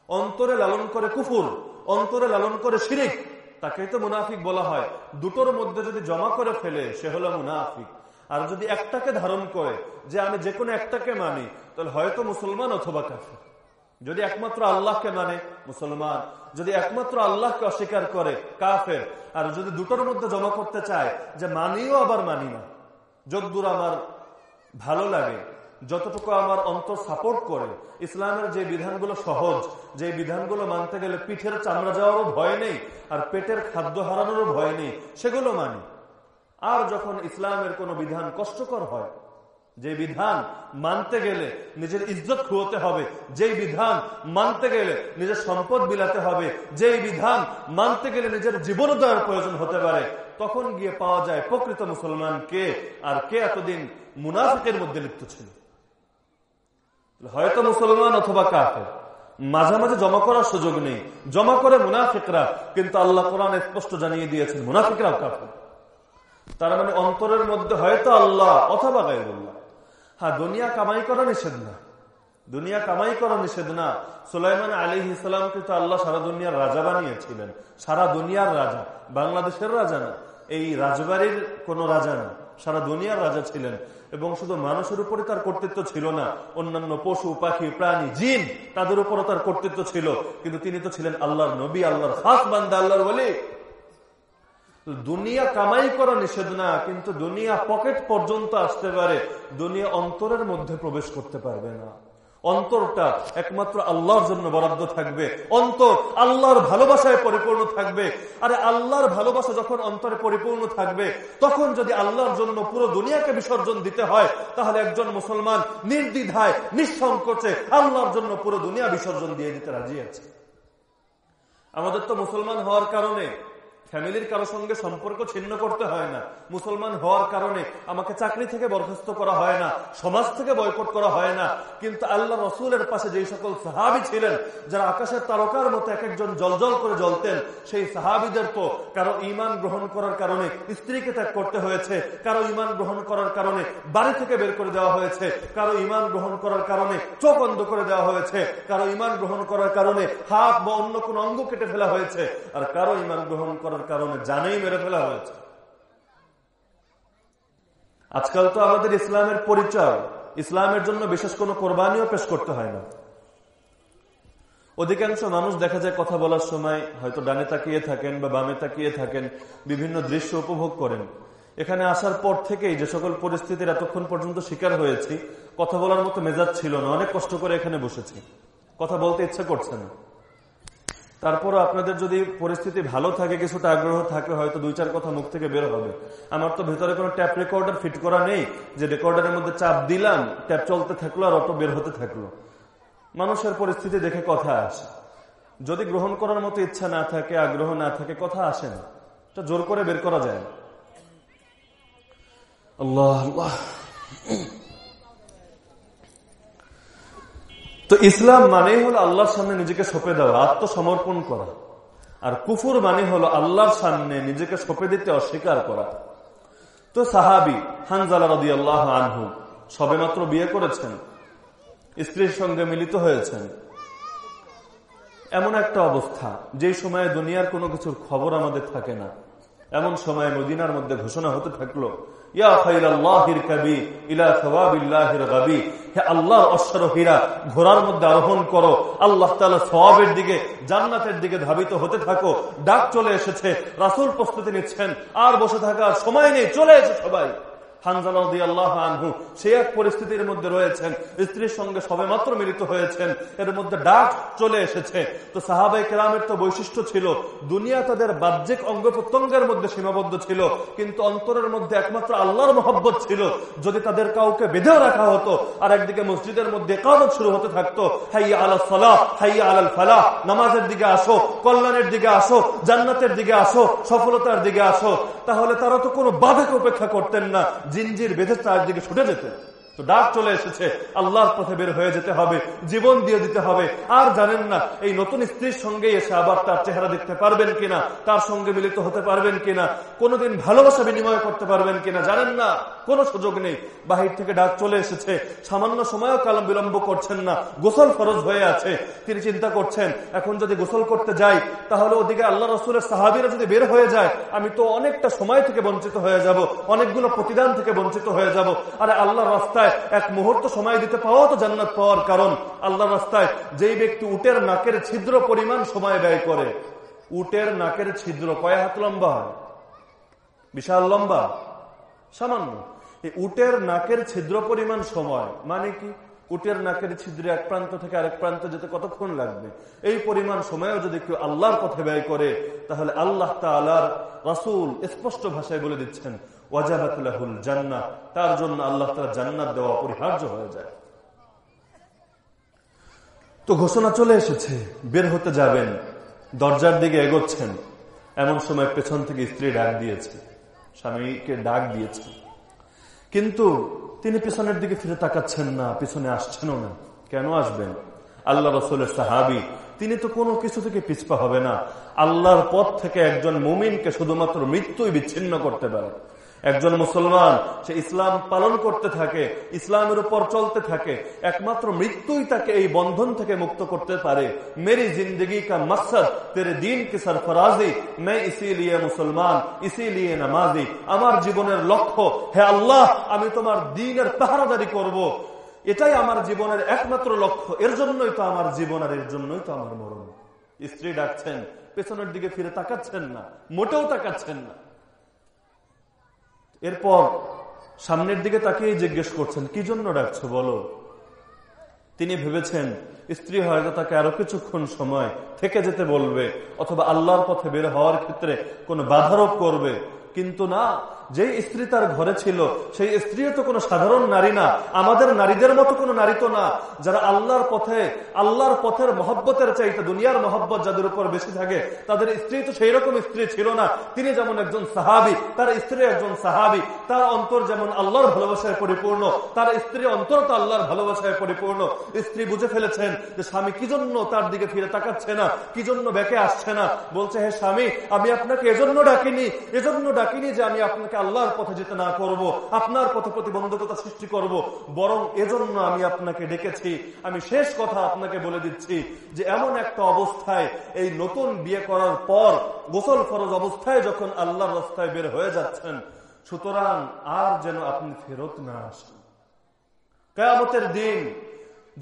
অন্তরে লালন করে কুফুর, অন্তরে লালন করে শিরিক তাকে তো মুনাফিক বলা হয়। দুটোর মধ্যে যদি জমা করে ফেলে, সে হলো মুনাফিক। আর যদি একটাকে ধারণ করে যে আমি যে কোনো একটাকে মানি, তাহলে হয়তো মুসলমান অথবা কাফের। যদি একমাত্র আল্লাহকে মানে মুসলমান। যদি একমাত্র আল্লাহকে অস্বীকার করে, কাফের। আর যদি দুটোর মধ্যে জমা করতে চায়, যে মানিও আবার মানি না। যদ্দূর আমার ভালো লাগে যতটুকু আমার অন্তর সাপোর্ট করে, ইসলামের যে বিধানগুলো সহজ, যে বিধানগুলো মানতে গেলে পিঠের চামড়া যাওয়ারও ভয় নেই, আর পেটের খাদ্য হারানোরও ভয় নেই, সেগুলো মানি। আর যখন ইসলামের কোনো বিধান কষ্টকর হয়, যে বিধান মানতে গেলে নিজের ইজ্জত খুঁতে হবে, যেই বিধান মানতে গেলে নিজের সম্পদ বিলাতে হবে, যেই বিধান মানতে গেলে নিজের জীবন দেওয়ার প্রয়োজন হতে পারে, তখন গিয়ে পাওয়া যায় প্রকৃত মুসলমান কে, আর কে এতদিন মুনাফিকের মধ্যে লিপ্ত ছিল। হয়তো মুসলমান অথবা কাফের। মাঝে মাঝে জমা করার সুযোগ নেই। জমা করে মুনাফিকরা, কিন্তু আল্লাহ কোরআন স্পষ্ট জানিয়ে দিয়েছেন মুনাফিকরা কাফের। তার মানে অন্তরের মধ্যে হয়তো আল্লাহ অথবা গাইবুল্লাহ হ্যাঁ দুনিয়া কামাই করা নিষেধ না। দুনিয়া কামাই করা নিষেধ না। সুলাইমান আলী ইসলামকে তো আল্লাহ সারা দুনিয়ার রাজা বানিয়েছিলেন। সারা দুনিয়ার রাজা। বাংলাদেশের রাজা না। এই রাজবাড়ির কোন রাজা না। সারা দুনিয়ার রাজা ছিলেন। এবং শুধু মানুষের উপরে তার কর্তৃত্ব ছিল না, অন্যান্য পশু, পাখি, প্রাণী, জিন তাদের উপরও তার কর্তৃত্ব ছিল। কিন্তু তিনি তো ছিলেন আল্লাহর নবী, আল্লাহর খাস বান্দা, আল্লাহর বলি দুনিয়া কামাই করা নিষেধ না, কিন্তু দুনিয়া পকেট পর্যন্ত আসতে পারে, দুনিয়া অন্তরের মধ্যে প্রবেশ করতে পারবে না। অন্তরটা একমাত্র আল্লাহর জন্য বরাদ্দ থাকবে। অন্তর আল্লাহর ভালোবাসায় পরিপূর্ণ থাকবে। আরে আল্লাহর ভালোবাসা যখন অন্তরে পরিপূর্ণ থাকবে, তখন যদি আল্লাহর জন্য পুরো দুনিয়াকে বিসর্জন দিতে হয়, তাহলে একজন মুসলমান নির্দ্বিধায়, নিঃসংকোচে আল্লাহর জন্য পুরো দুনিয়া বিসর্জন দিয়ে দিতে রাজি আছে। আমাদের তো মুসলমান হওয়ার কারণে ফ্যামিলির কারোর সঙ্গে সম্পর্ক ছিন্ন করতে হয় না। মুসলমান হওয়ার কারণে আমাকে চাকরি থেকে বরখাস্ত করা হয় না, সমাজ থেকে বয়কট করা হয় না। কিন্তু আল্লাহ রসুলের পাশে যেই সকল সাহাবি ছিলেন, যারা আকাশের তারকার মতো এক একজন জলজল করে জ্বলতেন, সেই সাহাবিদের তো কারও ইমান গ্রহণ করার কারণে স্ত্রীকে ত্যাগ করতে হয়েছে, কারও ইমান গ্রহণ করার কারণে বাড়ি থেকে বের করে দেওয়া হয়েছে, কারও ইমান গ্রহণ করার কারণে চোখ অন্ধ করে দেওয়া হয়েছে, কারও ইমান গ্রহণ করার কারণে হাত বা অন্য কোন অঙ্গ কেটে ফেলা হয়েছে, আর কারও ইমান গ্রহণ করার কারণে জানেই মেরে ফেলা হয়েছে। আজকাল তো আমাদের ইসলামের পরিচয়, ইসলামের জন্য বিশেষ কোনো কোরবানিও পেশ করতে হয় না। অধিকাংশ মানুষ দেখা যায় কথা বলার সময় হয়তো ডানে তাকিয়ে থাকেন বা বামে তাকিয়ে থাকেন, বিভিন্ন দৃশ্য উপভোগ করেন। এখানে আসার পর থেকেই যে সকল পরিস্থিতির এতক্ষণ পর্যন্ত শিকার হয়েছি, কথা বলার মতো মেজাজ ছিল না, অনেক কষ্ট করে এখানে বসেছি। কথা বলতে ইচ্ছা করছে না। তারপরও আপনাদের যদি পরিস্থিতি ভালো থাকে, কিছুটা আগ্রহ থাকে, হয়তো দুই চার কথা মুখ থেকে বের হবে। আমার তো ভেতরে কোনো ট্যাপ রেকর্ডার ফিট করা নেই। যে রেকর্ডারের মধ্যে চাপ দিলাম, ট্যাপ চলতে থাকল আর অটো বের হতে থাকল। মানুষের পরিস্থিতি দেখে কথা আসে। যদি গ্রহণ করার মতো ইচ্ছা না থাকে, আগ্রহ না থাকে, কথা আসে না। এটা জোর করে বের করা যায় আল্লাহ আল্লাহ। তো ইসলাম মানেই হলো আল্লাহর সামনে নিজেকে সঁপে দেওয়া, আত্মসমর্পণ করা। আর কুফুর মানে হলো আল্লাহর সামনে নিজেকে সঁপে দিতে অস্বীকার করা। তো সাহাবি হানজালা আনহু সবে মাত্র বিয়ে করেছেন, স্ত্রীর সঙ্গে মিলিত হয়েছেন। এমন একটা অবস্থা যে সময়ে দুনিয়ার কোনো কিছুর খবর আমাদের থাকে না। এমন সময় মদিনার মধ্যে ঘোষণা হতে থাকল ঘোড়ার মধ্যে করো। আল্লাহ দিকে দিকে ধাবিত হতে থাকো। ডাক চলে এসেছে। প্রস্তুতি নিচ্ছেন। আর বসে থাকার সময় নেই। চলে এসে সবাই। অন্তরের মধ্যে একমাত্র আল্লাহর মহব্বত ছিল। যদি তাদের কাউকে বেঁধেও রাখা হতো, আর একদিকে মসজিদের মধ্যে কামত শুরু হতে থাকতো, হাইয়া ফলাহ হাইয়া ফালাহ, নামাজের দিকে আসো, কল্যাণের দিকে আসো, জান্নাতের দিকে আসো, সফলতার দিকে আসো, তাহলে তারা তো কোনো বাধাকে উপেক্ষা করতেন না। জিনজির বেঁধে তার দিকে ছুটে যেতেন তো ডাক চলে এসেছে। আল্লাহর পথে বের হয়ে যেতে হবে, জীবন দিয়ে দিতে হবে। আর জানেন না, এই নতুন স্ত্রীর সঙ্গে এসে আবার তার চেহারা দেখতে পারবেন কিনা, তার সঙ্গে মিলিত হতে পারবেন কিনা, কোনোদিন ভালোবাসা বিনিময় করতে পারবেন কিনা, জানেন না, কোনো সুযোগ নেই। বাহির থেকে ডাক চলে এসেছে, সামান্য সময়ও কালম বিলম্ব করছেন না, গোসল ফরজ হয়ে আছে, তিনি চিন্তা করছেন, এখন যদি গোসল করতে যাই, তাহলে ওদিকে আল্লাহ রসুলের সাহাবিরা যদি বের হয়ে যায়, আমি তো অনেকটা সময় থেকে বঞ্চিত হয়ে যাব, অনেকগুলো প্রতিদান থেকে বঞ্চিত হয়ে যাব। আরে আল্লাহ রাস্তায় এক মুহূর্ত সময় দিতে পাওয়া তো জান্নাত পাওয়ার কারণ। আল্লাহ রাস্তায় যেই ব্যক্তি উটের নাকের ছিদ্র পরিমাণ সময় ব্যয় করে, উটের নাকের ছিদ্র কয় হাত লম্বা হয়? বিশাল লম্বা? সামান্য। উটের নাকের ছিদ্র পরিমাণ সময় মানে কি? উটের নাকের ছিদ্রে এক প্রান্ত থেকে আরেক প্রান্ত যেতে কতক্ষণ লাগবে? এই পরিমাণ সময়ও যদি কেউ আল্লাহর পথে ব্যয় করে, তাহলে আল্লাহ তালার রাসুল স্পষ্ট ভাষায় বলে দিচ্ছেন ওয়াজাবাতুল জান্নাত তার জন্য আল্লাহ তালা জান্নাত দেওয়া অপরিহার্য হয়ে যায়। তো ঘোষণা চলে এসেছে, বের হতে যাবেন, দরজার দিকে এগোচ্ছেন। এমন সময় পেছন থেকে স্ত্রী ডাক দিয়েছে, স্বামীকে ডাক দিয়েছে। কিন্তু তিনি পিছনের দিকে ফিরে তাকাচ্ছেন না, পিছনে আসছেনও না। কেন আসবেন? আল্লাহ রসুলের সাহাবি, তিনি তো কোনো কিছু থেকে পিছপা হবে না। আল্লাহর পথ থেকে একজন মুমিনকে শুধুমাত্র মৃত্যুই বিচ্ছিন্ন করতে পারে। একজন মুসলমান, সে ইসলাম পালন করতে থাকে, ইসলামের উপর চলতে থাকে, একমাত্র মৃত্যুই তাকে এই বন্ধন থেকে মুক্ত করতে পারে। মেরি জিন্দগি কা মকসদ, তেরে দিন কি সরফরাজি, মে ইসিলিয়ে মুসলমান ইসিলিয়ে নামাজি। আমার জীবনের লক্ষ্য, হে আল্লাহ, আমি তোমার দিনের পাহারাদারি করব। এটাই আমার জীবনের একমাত্র লক্ষ্য। এর জন্যই তো আমার জীবন আর এর জন্যই তো আমার মরণ। স্ত্রী ডাকছেন, পেছনের দিকে ফিরে তাকাচ্ছেন না, মোটেও তাকাচ্ছেন না। এরপর সামনের দিকে তাকিয়ে জিজ্ঞেস করছেন, কি জন্য ডাকছো বলো? তিনি ভেবেছেন, স্ত্রী হয়তো তাকে আরও কিছুক্ষণ সময় থেকে যেতে বলবে, অথবা আল্লাহর পথে বের হওয়ার ক্ষেত্রে কোনো বাধারোপ করবে। কিন্তু না যে স্ত্রী তার ঘরে ছিল, সেই স্ত্রীও তো কোনো সাধারণ নারী না। আমাদের নারীদের মতো কোনো নারী তো না। যারা আল্লাহর পথে, আল্লাহর পথের মহব্বতের চাইতে দুনিয়ার মহব্বত যাদের উপর বেশি থাকে, তাদের স্ত্রী তো সেই রকম স্ত্রী ছিল না। তিনি যেমন একজন সাহাবি, তার স্ত্রী একজন সাহাবি। তার অন্তর যেমন আল্লাহর ভালোবাসায় পরিপূর্ণ, তার স্ত্রী অন্তর তো আল্লাহর ভালোবাসায় পরিপূর্ণ। স্ত্রী বুঝে ফেলেছেন যে স্বামী কি জন্য তার দিকে ফিরে তাকাচ্ছে না, কি জন্য বেঁকে আসছে না। বলছে, হে স্বামী, আমি আপনাকে এজন্য ডাকিনি এজন্য ডাকিনি যে আমি আপনাকে আল্লাহর পথে যেতে না করব, আপনার পথে প্রতিবন্ধকতা সৃষ্টি করব। বরং এজন্য আমি আপনাকে ডেকেছি, আমি শেষ কথা আপনাকে বলে দিচ্ছি যে এমন একটা অবস্থায় এই নতুন বিয়ে করার পর গোসল ফরজ অবস্থায় যখন আল্লাহর রাস্তায় বের হয়ে যাচ্ছেন, সুতরাং আর যেন আপনি ফেরত না আসেন। কেয়ামতের দিন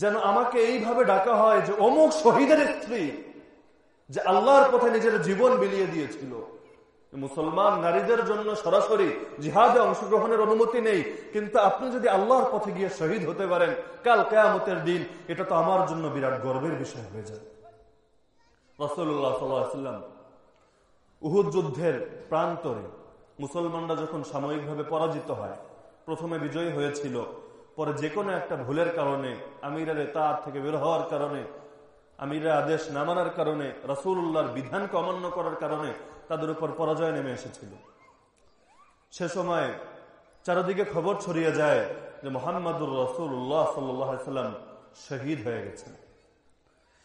যেন আমাকে এইভাবে ডাকা হয় যে অমুক শহীদের স্ত্রী যে আল্লাহর পথে নিজের জীবন বিলিয়ে দিয়েছিল। মুসলমান নারীদের জন্য সরাসরি জিহাদে অংশগ্রহণের অনুমতি নেই। কিন্তু আপনি যদি আল্লাহর পথে গিয়ে শহীদ হতে পারেন, কাল কেয়ামতের দিন এটা তো আমার জন্য বিরাট গর্বের বিষয় হয়ে যায় রসল্লাহ উহুদ যুদ্ধের প্রান্তরে মুসলমানরা যখন সাময়িকভাবে পরাজিত হয়, প্রথমে বিজয়ী হয়েছিল, পরে যে কোনো একটা ভুলের কারণে, আমিরের তার থেকে বের হওয়ার কারণে, আমিরের আদেশ না মানার কারণে রসুল্লাহর বিধানকে অমান্য করার কারণে তাদের উপর পরাজয় নেমে এসেছিল। সে সময় চারদিকে খবর ছড়িয়ে যায় যে মোহাম্মদুর রসুল্লাহ সাল্লাম শহীদ হয়ে গেছেন।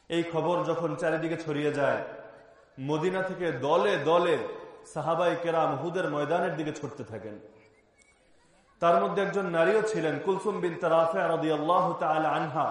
এই খবর যখন চারিদিকে ছড়িয়ে যায়, মদিনা থেকে দলে দলে সাহাবাই কেরাম হুদের ময়দানের দিকে ছুটতে থাকেন। তার মধ্যে একজন নারীও ছিলেন, কুলসুম বিন তারাফে আনহা।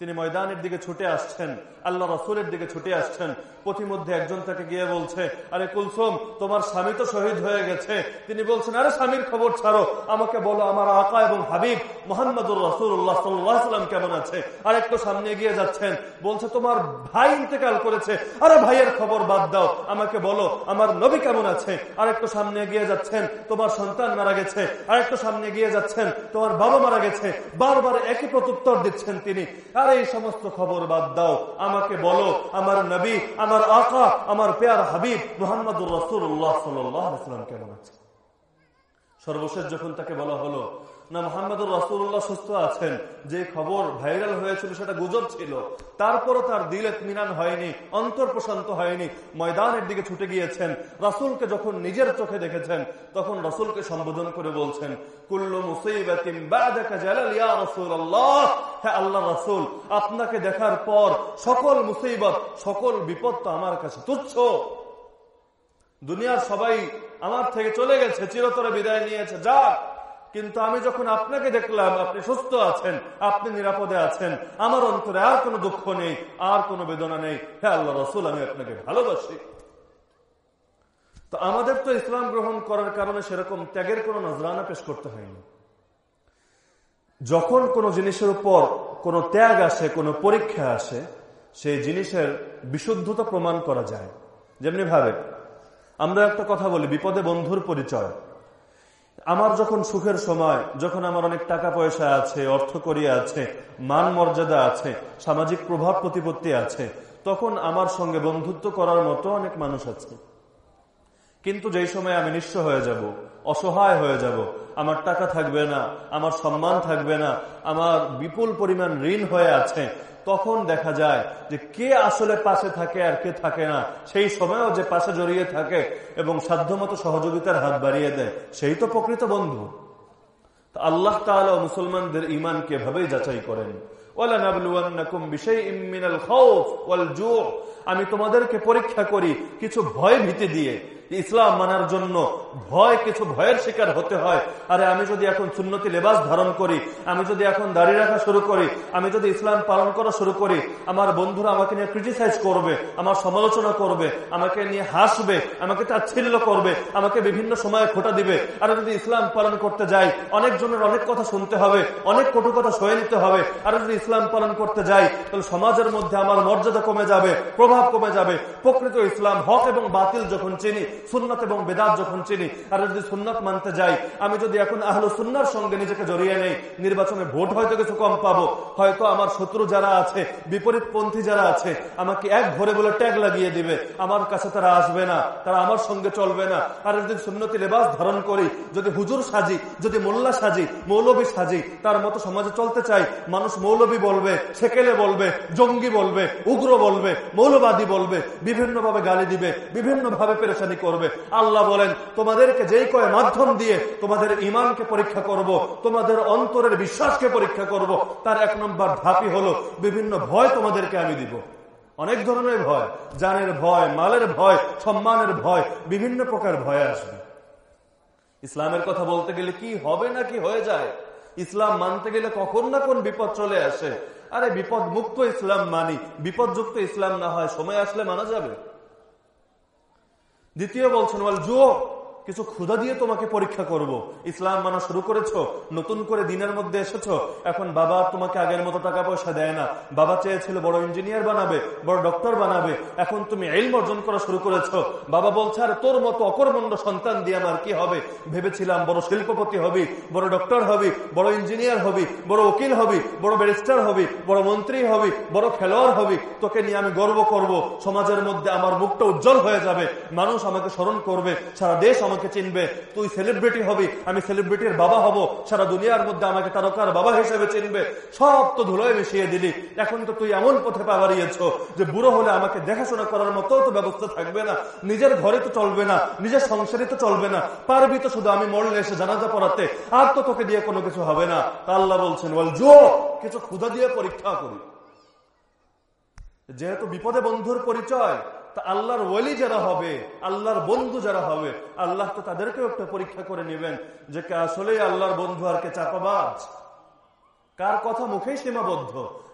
তিনি ময়দানের দিকে ছুটে আসছেন, আল্লাহ রসুলের দিকে ছুটে আসছেন। পথিমধ্যে একজন তাকে গিয়ে বলছে, আরে কুলসুম, তোমার স্বামী তো শহীদ হয়ে গেছে। তিনি বলছেন, আরে স্বামীর খবর ছাড়ো, আমাকে বলো আমার আকা এবং হাবিব, মোহাম্মদুর রসুল্লাহ সাল্লাম কেমন আছে? আর একটু সামনে এগিয়ে যাচ্ছেন, বলছে, তোমার ভাই ইন্তেকাল করেছে। আরে ভাইয়ের খবর বাদ দাও, আমাকে বলো, আমার নবী কেমন আছে? আর একটু সামনে গিয়ে যাচ্ছেন, তোমার সন্তান মারা গেছে। আর একটু সামনে গিয়ে যাচ্ছেন, তোমার বাবা মারা গেছে। বারবার একই প্রত্যুত্তর দিচ্ছেন তিনি। আর এই সমস্ত খবর বাদ দাও। আমাকে বলো, আমার নবী, আমার আকা, আমার পেয়ার হাবিব মোহাম্মদুর রসুল্লাহ সাল্লাম কেমন আছে? সর্বশেষ যখন তাকে বলা হলো না মোহাম্মদুর রাসুল্লাহ সুস্থ আছেন। যে খবর ভাইরাল হয়েছিল সেটা গুজব ছিল। তারপরও তার দিল মিনান হয়নি, অন্তর প্রশান্ত হয়নি, ময়দানের দিকে ছুটে গিয়েছেন। রাসুলকে যখন নিজের চোখে দেখেছেন, তখন রাসুলকে সম্বোধন করে বলছেন, কুল্লু রাসূলুল্লাহ। হ্যাঁ আপনাকে দেখার পর সকল মুসিবত, সকল বিপদ তো আমার কাছে তুচ্ছ। দুনিয়ার সবাই আমার থেকে চলে গেছে, চিরতরে বিদায় নিয়েছে, যাক। কিন্তু আমি যখন আপনাকে দেখলাম, আপনি সুস্থ আছেন, আপনি নিরাপদে আছেন, আমার অন্তরে আর কোনো দুঃখ নেই, আর কোনো বেদনা নেই। হ্যাঁ আল্লাহ রসুল, আমি আপনাকে ভালোবাসি। তো আমাদের তো ইসলাম গ্রহণ করার কারণে সেরকম ত্যাগের কোনো নজরানা পেশ করতে হয়নি। যখন কোনো জিনিসের উপর কোনো ত্যাগ আসে, কোনো পরীক্ষা আসে, সেই জিনিসের বিশুদ্ধতা প্রমাণ করা যায়। যেমনি ভাবে আমরা একটা কথা বলি, বিপদে বন্ধুর পরিচয়। আমার যখন সুখের সময়, যখন আমার অনেক টাকা পয়সা আছে, অর্থ করিয়া আছে, মান মর্যাদা আছে, সামাজিক প্রভাব প্রতিপত্তি আছে, তখন আমার সঙ্গে বন্ধুত্ব করার মতো অনেক মানুষ আছে। কিন্তু যেই সময় আমি নিঃস্ব হয়ে যাব, অসহায় হয়ে যাব, আমার টাকা থাকবে না, আমার সম্মান থাকবে না, আমার বিপুল পরিমাণ ঋণ হয়ে আছে তখন দেখা যায় যে কে আসলে পাশে থাকে আর কে থাকে না। সেই সময়ও যে পাশে জড়িয়ে থাকে এবং সাধ্যমতো সহযোগিতার হাত বাড়িয়ে দেয়, সেই তো প্রকৃত বন্ধু। আল্লাহ তালা মুসলমানদের ইমানকে ভাবেই যাচাই করেন। আমি তোমাদেরকে পরীক্ষা করি কিছু ভয় ভীতি দিয়ে। ইসলাম মানার জন্য ভয়, কিছু ভয়ের শিকার হতে হয়। আরে আমি যদি এখন সুন্নতি লেবাস ধারণ করি, আমি যদি এখন দাঁড়িয়ে রাখা শুরু করি, আমি যদি ইসলাম পালন করা শুরু করি, আমার বন্ধুরা আমাকে নিয়ে ক্রিটিসাইজ করবে, আমার সমালোচনা করবে, আমাকে নিয়ে হাসবে, আমাকে তাচ্ছিল্য করবে, আমাকে বিভিন্ন সময়ে খোটা দিবে। আর যদি ইসলাম পালন করতে যাই অনেকজনের অনেক কথা শুনতে হবে, অনেক কটু কথা সয়ে নিতে হবে। আর যদি ইসলাম পালন করতে যাই, তাহলে সমাজের মধ্যে আমার মর্যাদা কমে যাবে, প্রভাব কমে যাবে। প্রকৃত ইসলাম হক এবং বাতিল যখন চিনি সুন্নত এবং বেদাত যখন চিনি আর যদি সুন্নত মানতে যাই আমি যদি এখন আহলো সুন্নার সঙ্গে নিজেকে জড়িয়ে নেই, নির্বাচনে ভোট হয়তো কিছু কম পাবো। হয়তো আমার শত্রু যারা আছে বিপরীত পন্থী যারা আছে, আমাকে এক ভরে বলে ট্যাগ লাগিয়ে দিবে, আমার কাছে তারা আসবে না, তারা আমার সঙ্গে চলবে না। আর যদি সুন্নতি লেবাস ধারণ করি, যদি হুজুর সাজি, যদি মোল্লা সাজি, মৌলবী সাজি, তার মতো সমাজে চলতে চাই, মানুষ মৌলবী বলবে, সেকেলে বলবে, জঙ্গি বলবে, উগ্র বলবে, মৌলবাদী বলবে, বিভিন্নভাবে গালি দিবে, বিভিন্নভাবে পেরেশানি করবে। আল্লাহ বলেন, তোমাদেরকে যেই কয় মাধ্যম দিয়ে তোমাদের ইমানকে পরীক্ষা করব। তোমাদের অন্তরের বিশ্বাসকে পরীক্ষা করব। তার এক নম্বর ধাপি হলো বিভিন্ন ভয় তোমাদেরকে আমি দিব অনেক ধরনের ভয়, জানের ভয়, মালের ভয়, সম্মানের ভয়, বিভিন্ন প্রকার ভয় আসবে ইসলামের কথা বলতে গেলে কি হবে না কি হয়ে যায় ইসলাম মানতে গেলে কখন না কোন বিপদ চলে আসে আরে বিপদ মুক্ত ইসলাম মানি, বিপদযুক্ত ইসলাম না হয় সময় আসলে মানা যাবে দ্বিতীয় বলছেন বল জুয়ো কিছু ক্ষুধা দিয়ে তোমাকে পরীক্ষা করব। ইসলাম মানা শুরু করেছ, নতুন করে দিনের মধ্যে এসেছ, এখন বাবা তোমাকে আগের মতো টাকা পয়সা দেয় না। বাবা চেয়েছিল বড় ইঞ্জিনিয়ার বানাবে, বড় ডক্টর বানাবে, এখন তুমি এলম অর্জন করা শুরু করেছ। বাবা বলছে, আর, তোর মতো অকর্মণ্ড সন্তান দিয়ে আমার কি হবে? ভেবেছিলাম বড় শিল্পপতি হবি, বড় ডক্টর হবি, বড় ইঞ্জিনিয়ার হবি, বড় উকিল হবি, বড় ব্যারিস্টার হবি, বড় মন্ত্রী হবি, বড় খেলোয়াড় হবি। তোকে নিয়ে আমি গর্ব করব। সমাজের মধ্যে আমার মুখটা উজ্জ্বল হয়ে যাবে। মানুষ আমাকে স্মরণ করবে। সারা দেশ আমাকে চিনবে, তুই সেলিব্রিটি হবি, আমি সেলিব্রিটির বাবা হব, সারা দুনিয়ার মধ্যে আমাকে তারকার বাবা হিসেবে চিনবে, সব তো ধুলোয় মিশিয়ে দিলি, এখন তো তুই এমন পথে পা বাড়িয়েছ যে বুড়ো হলে আমাকে দেখাশোনা করার মতো তো ব্যবস্থা থাকবে না, নিজের ঘরে তো চলবে না, নিজের সংসারে তো চলবে না, পারবি তো শুধু আমি মরলে এসে জানাজা পড়াতে, আর তো তোকে দিয়ে কোনো কিছু হবে না, তা আল্লাহ বলছেন, বল জো কিছু ক্ষুধা দিয়ে পরীক্ষা করি। যেহেতু বিপদে বন্ধুর পরিচয় তা আল্লাহর ওয়ালি যারা হবে, আল্লাহর বন্ধু যারা হবে, আল্লাহ তো তাদেরকেও একটা পরীক্ষা করে নেবেন যে কে আসলে আল্লাহর বন্ধু আর কে চাপাবাজ? কার কথা মুখেই সীমাবদ্ধ,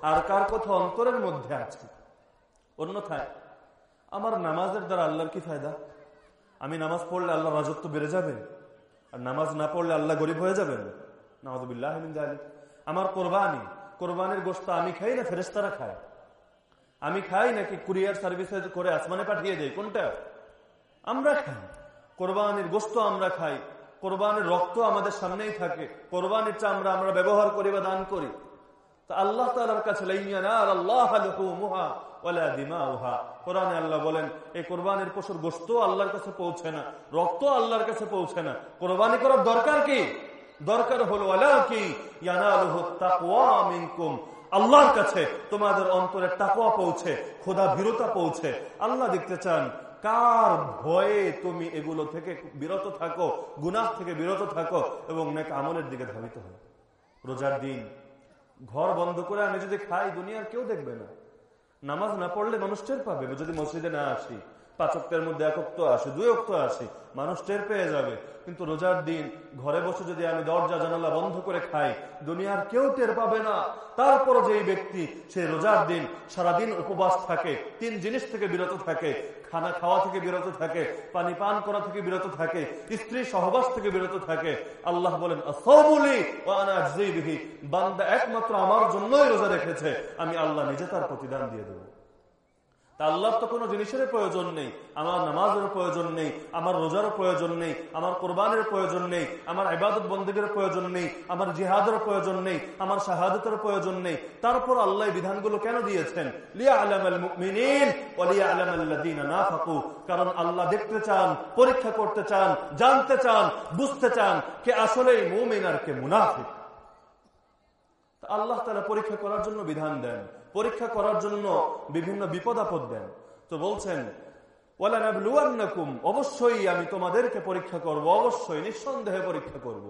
আর কার কথা অন্তরের মধ্যে আছে? অন্যথায়, আমার নামাজের দ্বারা আল্লাহর কি ফায়দা? আমি নামাজ পড়লে আল্লাহ রাজত্ব বেড়ে যাবে? আর নামাজ না পড়লে আল্লাহ গরিব হয়ে যাবেন? নামাজবিল্লাহ আমার কোরবানি, কোরবানির গোস্ত আমি খাই না ফেরেস্তারা খায়। আমি খাই নাকি কুরিয়ার সার্ভিসে করে আসমানে পাঠিয়ে দেয় কোনটা? আমরা খাই। কোরবানির গোস্ত আমরা খাই। কোরবানির রক্ত আমাদের সামনেই থাকে। কোরবানির চামড়া আমরা ব্যবহার করি বা দান করি। তা আল্লাহ তালার কাছে আল্লাহ বলেন, এই কোরবানির পশুর আল্লাহর কাছে পৌঁছে না। রক্ত আল্লাহর কাছে পৌঁছে না। কোরবানি করার দরকার কি? দরকার হলো কি আল্লাহর কাছে তোমাদের অন্তরে টাকুয়া পৌঁছে, খোদা ভীরতা পৌঁছে। আল্লাহ দেখতে চান, কার ভয়ে তুমি এগুলো থেকে বিরত থাকো, গুনাহ থেকে বিরত থাকো এবং নেক আমলের দিকে ধাবিত হয় রোজার দিন ঘর বন্ধ করে আমি যদি খাই, দুনিয়ার কেউ দেখবে না। নামাজ না পড়লে মানুষ টের পাবে, যদি মসজিদে না আসি। পাঁচকের মধ্যে একক্ত আসে, দুই অক্ত আসে, মানুষ টের পেয়ে যাবে। কিন্তু রোজার দিন ঘরে বসে যদি আমি দরজা, জানালা বন্ধ করে খাই, দুনিয়ার কেউ টের পাবে না। তারপর যেই ব্যক্তি, সে রোজার দিন সারাদিন উপবাস থাকে, তিন জিনিস থেকে বিরত থাকে, খানা খাওয়া থেকে বিরত থাকে, পানি পান করা থেকে বিরত থাকে, স্ত্রী সহবাস থেকে বিরত থাকে, আল্লাহ বলেন বান্দা একমাত্র আমার জন্যই রোজা রেখেছে, আমি আল্লাহ নিজে তার প্রতিদান দিয়ে দেবো। তা আল্লাহর তো কোনো জিনিসের প্রয়োজন নেই, আমার নামাজের প্রয়োজন নেই, আমার রোজারও প্রয়োজন নেই, আমার কোরবানের প্রয়োজন নেই, আমার ইবাদত বন্দীগের প্রয়োজন নেই, আমার জিহাদের প্রয়োজন নেই, আমার শাহাদতের প্রয়োজন নেই। তারপর আল্লাহ বিধানগুলো কেন দিয়েছেন? লিয়া মুমিনিন ওয়ালিয়া আলামাল্লাযিনা নাফাকু। কারণ আল্লাহ দেখতে চান, পরীক্ষা করতে চান, জানতে চান, বুঝতে চান কে আসলে মুমিন আর কে মুনাফিক। আল্লাহ তারা পরীক্ষা করার জন্য বিধান দেন। পরীক্ষা করার জন্য বিভিন্ন বিপদ আপদ দেন। তো বলছেন অবশ্যই আমি তোমাদেরকে পরীক্ষা করব, অবশ্যই নিঃসন্দেহে পরীক্ষা করব।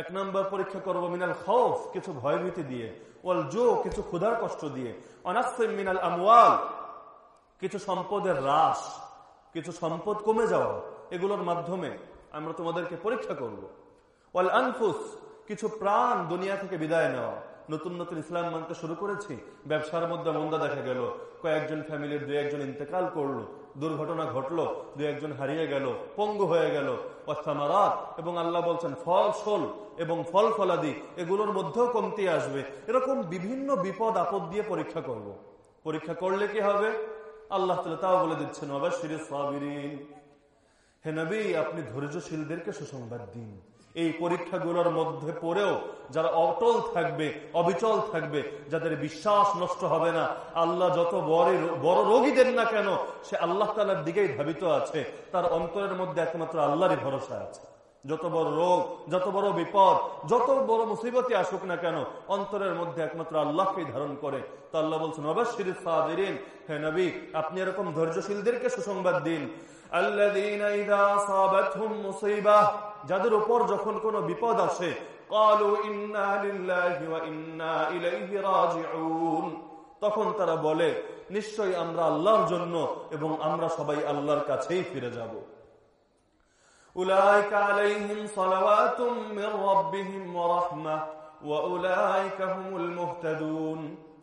এক নম্বর পরীক্ষা করব মিনাল খৌফ কিছু ভয়ভীতি দিয়ে, ওয়াল জো কিছু ক্ষুধার কষ্ট দিয়ে। অনাস্তিম মিনাল আমওয়াল, কিছু সম্পদের হ্রাস, কিছু সম্পদ কমে যাওয়া, এগুলোর মাধ্যমে আমরা তোমাদেরকে পরীক্ষা করব। ওয়াল আনফুস, কিছু প্রাণ দুনিয়া থেকে বিদায় নেওয়া নতুন নতুন ইসলাম মানতে শুরু করেছি, ব্যবসার মধ্যে মন্দা দেখা গেল। কয়েকজন ফ্যামিলির দু একজন ইন্তেকাল করল, দুর্ঘটনা ঘটলো দু একজন হারিয়ে গেল, পঙ্গু হয়ে গেল। অস্থামারাত এবং আল্লাহ বলছেন, ফল সোল এবং ফল, ফলাদি, এগুলোর মধ্যেও কমতি আসবে। এরকম বিভিন্ন বিপদ, আপদ দিয়ে পরীক্ষা করব। পরীক্ষা করলে কি হবে? আল্লাহ তালা তাও বলে দিচ্ছেন অবশ্যই হে নবী, আপনি ধৈর্যশীলদেরকে সুসংবাদ দিন। এই পরীক্ষাগুলোর মধ্যে পড়েও যারা অটল থাকবে, অবিচল থাকবে, যাদের বিশ্বাস নষ্ট হবে না, আল্লাহ যত বড় বড় রোগী দেন না কেন, সে আল্লাহ তালার দিকেই ধাবিত আছে। তার অন্তরের মধ্যে একমাত্র আল্লাহরই ভরসা আছে। যত বড় রোগ, যত বড় বিপদ, যত বড় মুসিবতই আসুক না কেন, অন্তরের মধ্যে একমাত্র আল্লাহকে ধারণ করে। তো আল্লাহ বলছেন, অবশ্যই হে নবী, আপনি এরকম ধৈর্যশীলদেরকে সুসংবাদ দিন। যাদের উপর যখন কোন বিপদ আসে তখন তারা বলে নিশ্চয় আমরা আল্লাহর জন্য এবং আমরা সবাই আল্লাহর কাছেই ফিরে যাব। উলায়কা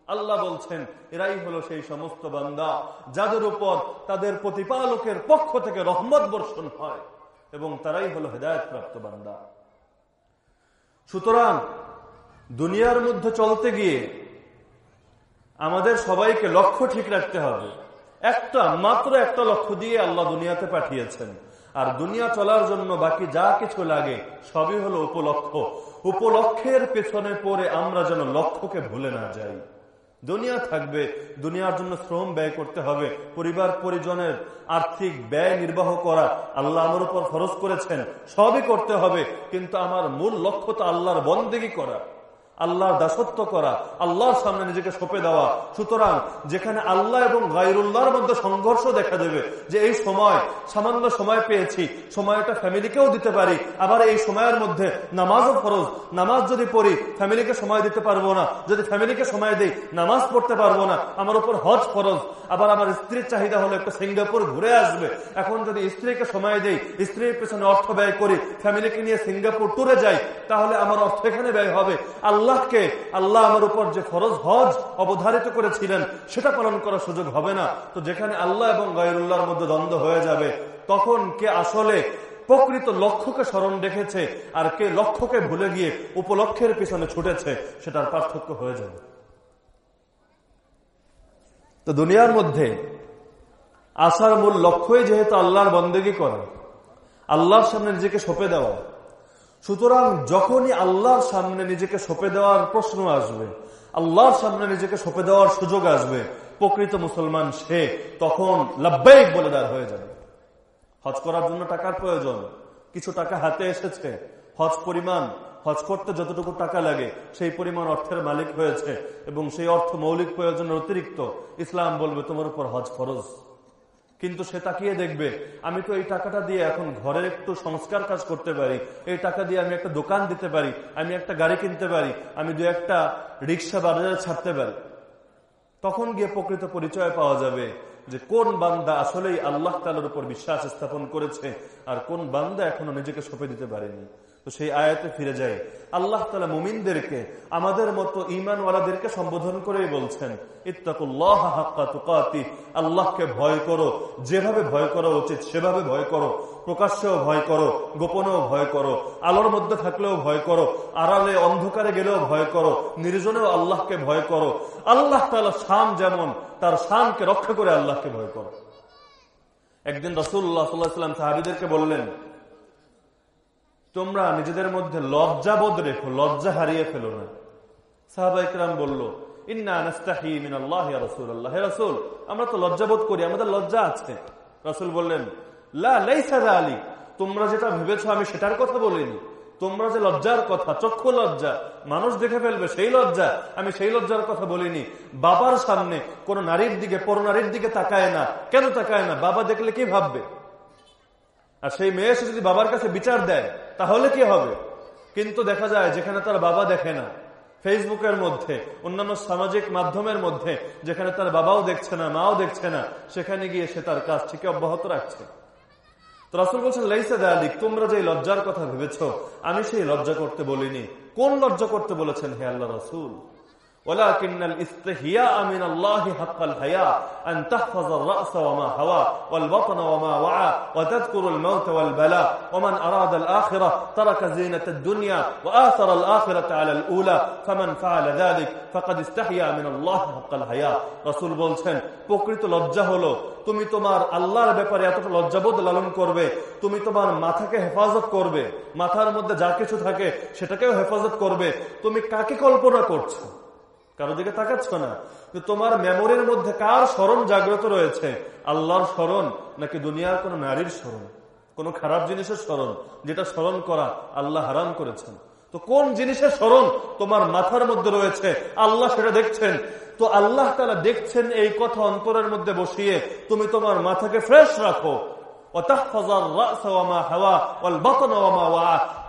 আল্লাহ বলছেন, এরাই হলো সেই সমস্ত বান্দা যাদের উপর তাদের প্রতিপালকের পক্ষ থেকে রহমত বর্ষণ হয় এবং তারাই হলো হেদায়ত প্রাপ্ত বান্দা। সুতরাং দুনিয়ার মধ্যে চলতে গিয়ে আমাদের সবাইকে লক্ষ্য ঠিক রাখতে হবে। একটা মাত্র একটা লক্ষ্য দিয়ে আল্লাহ দুনিয়াতে পাঠিয়েছেন। আর দুনিয়া চলার জন্য বাকি যা কিছু লাগে সবই হলো উপলক্ষ। উপলক্ষের পেছনে পড়ে আমরা যেন লক্ষ্যকে ভুলে না যাই। দুনিয়া থাকবে, দুনিয়ার জন্য শ্রম ব্যয় করতে হবে, পরিবার, পরিজনের আর্থিক ব্যয় নির্বাহ করা, আল্লাহ আমার উপর খরচ করেছেন, সবই করতে হবে, কিন্তু আমার মূল লক্ষ্য তো আল্লাহর বন্দেগি করা। আল্লাহর দাসত্ব করা, আল্লাহর সামনে নিজেকে সঁপে দেওয়া। সুতরাং যেখানে আল্লাহ এবং গাইরুল্লাহর মধ্যে সংঘর্ষ দেখা দেবে, যে এই সময়, সামান্য সময় পেয়েছি, সময়টা ফ্যামিলিকেও দিতে পারি, আবার এই সময়ের মধ্যে নামাজও ফরজ, নামাজ যদি পড়ি, ফ্যামিলিকে সময় দিতে পারব না। যদি ফ্যামিলিকে সময় দিই, নামাজ পড়তে পারব না। আমার উপর হজ ফরজ, আবার আমার স্ত্রীর চাহিদা হলো একটা সিঙ্গাপুর ঘুরে আসবে। এখন যদি স্ত্রীকে সময় দেই, স্ত্রীর পেছনে অর্থ ব্যয় করি, ফ্যামিলিকে নিয়ে সিঙ্গাপুর টুরে যাই, তাহলে আমার অর্থ এখানে ব্যয় হবে। আল্লাহ আল্লাহকে আল্লাহ আমার উপর যে ফরজ হজ অবধারিত করেছিলেন, সেটা পালন করার সুযোগ হবে না। তো যেখানে আল্লাহ এবং গায়রুল্লাহর মধ্যে দ্বন্দ্ব হয়ে যাবে, তখন কে আসলে প্রকৃত লক্ষ্যকে স্মরণ রেখেছে আর কে লক্ষ্যকে ভুলে গিয়ে উপলক্ষের পিছনে ছুটেছে, সেটার পার্থক্য হয়ে যাবে। তো দুনিয়ার মধ্যে আসার মূল লক্ষ্যই যেহেতু আল্লাহর বন্দেগি করা, আল্লাহর সামনে নিজেকে সঁপে দেওয়া সুতরাং যখনই আল্লাহর সামনে নিজেকে সঁপে দেওয়ার প্রশ্ন আসবে, আল্লাহর সামনে নিজেকে সঁপে দেওয়ার সুযোগ আসবে, প্রকৃত মুসলমান সে তখন লাভবাহিক বলে দাঁড় হয়ে যাবে। হজ করার জন্য টাকার প্রয়োজন, কিছু টাকা হাতে এসেছে, হজ পরিমাণ, হজ করতে যতটুকু টাকা লাগে, সেই পরিমাণ অর্থের মালিক হয়েছে এবং সেই অর্থ মৌলিক প্রয়োজনের অতিরিক্ত। ইসলাম বলবে, তোমার উপর হজ ফরজ। কিন্তু সে তাকিয়ে দেখবে, আমি তো এই টাকাটা দিয়ে এখন ঘরের একটু সংস্কার কাজ করতে পারি, এই টাকা দিয়ে আমি একটা দোকান দিতে পারি, আমি একটা গাড়ি কিনতে পারি, আমি দু একটা রিক্সা বাজারে ছাড়তে পারি। তখন গিয়ে প্রকৃত পরিচয় পাওয়া যাবে যে কোন বান্দা আসলেই আল্লাহ তালার উপর বিশ্বাস স্থাপন করেছে, আর কোন বান্দা এখনও নিজেকে সঁপে দিতে পারেনি। তো সেই আয়াতে ফিরে যায়। আল্লাহ তালা মুমিনদেরকে, আমাদের মতো ইমানওয়ালাদেরকে সম্বোধন করেই বলছেন আল্লাহকে ভয় করো, যেভাবে ভয় করা উচিত সেভাবে ভয় করো, প্রকাশ্যেও ভয় করো, গোপনেও ভয় করো, আলোর মধ্যে থাকলেও ভয় করো, আড়ালে অন্ধকারে গেলেও ভয় করো, নির্জনেও আল্লাহকে ভয় করো, আল্লাহ তালা শাম যেমন, তার শামকে রক্ষা করে আল্লাহকে ভয় করো। একদিন রসুল্লাহ সাল্লাহ সাল্লাম সাহাবিদেরকে বললেন তোমরা নিজেদের মধ্যে লজ্জাবোধ রেখো, লজ্জা হারিয়ে ফেলো না। সাহাবা ইকরাম বলল আমরা তো করি, আমাদের লজ্জা রসুল বললেন তোমরা যেটা আমি সেটার কথা বলিনি। তোমরা যে লজ্জার কথা, চক্ষু লজ্জা, মানুষ দেখে ফেলবে সেই লজ্জা, আমি সেই লজ্জার কথা বলিনি। বাবার সামনে কোন নারীর দিকে, পর নারীর দিকে তাকায় না। কেন তাকায় না? বাবা দেখলে কি ভাববে? আর সেই মেয়ে যদি বাবার কাছে বিচার দেয় তাহলে কি হবে? কিন্তু দেখা যায় যেখানে তার বাবা দেখে না, ফেসবুকের মধ্যে, অন্যান্য সামাজিক মাধ্যমের মধ্যে, যেখানে তার বাবাও দেখছে না, মাও দেখছে না, সেখানে গিয়ে সে তার কাজ থেকে অব্যাহত রাখছে। রাসুল বলছেন, লাইসা দালিক, তোমরা যে লজ্জার কথা ভেবেছ, আমি সেই লজ্জা করতে বলিনি। কোন লজ্জা করতে বলেছেন হে আল্লাহ রসুল? ولكن الاستحياء من الله حق الحياء أن تحفظ الرأس وما هوى والبطن وما وعى وتذكر الموت والبلاء ومن أراد الآخرة ترك زينة الدنيا وآثر الآخرة على الأولى فمن فعل ذلك فقد استحيا من الله حق الحياء رسول বলছেন প্রকৃত লজ্জা হলো তুমি তোমার আল্লাহর ব্যাপারে এতটা লজ্জাবোধ লালন করবে তুমি তোমার মাথাকে হেফাজত করবে মাথার মধ্যে যা কিছু থাকে সেটাকেও হেফাজত করবে তুমি কাকে কল্পনা করছো কারও দিকে তাকাচ্ছ না? তোমার মেমোরির মধ্যে কার স্মরণ জাগ্রত রয়েছে? আল্লাহর স্মরণ নাকি দুনিয়ার কোন নারীর স্মরণ? কোন খারাপ জিনিসের স্মরণ? যেটা স্মরণ করা আল্লাহ হারাম করেছেন। তো কোন জিনিসের স্মরণ তোমার মাথার মধ্যে রয়েছে? আল্লাহ সেটা দেখছেন। তো আল্লাহ তারা দেখছেন এই কথা অন্তরের মধ্যে বসিয়ে তুমি তোমার মাথাকে ফ্রেশ রাখো।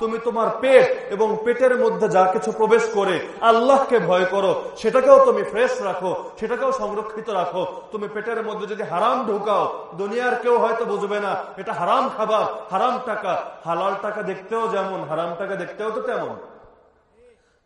তুমি তোমার পেট এবং পেটের মধ্যে যা কিছু প্রবেশ করে আল্লাহকে ভয় করো, সেটাকেও তুমি ফ্রেশ রাখো, সেটাকেও সংরক্ষিত রাখো। তুমি পেটের মধ্যে যদি হারাম ঢুকাও, দুনিয়ার কেউ হয়তো বুঝবে না, এটা হারাম খাবার, হারাম টাকা। হালাল টাকা দেখতেও যেমন, হারাম টাকা দেখতেও তো তেমন।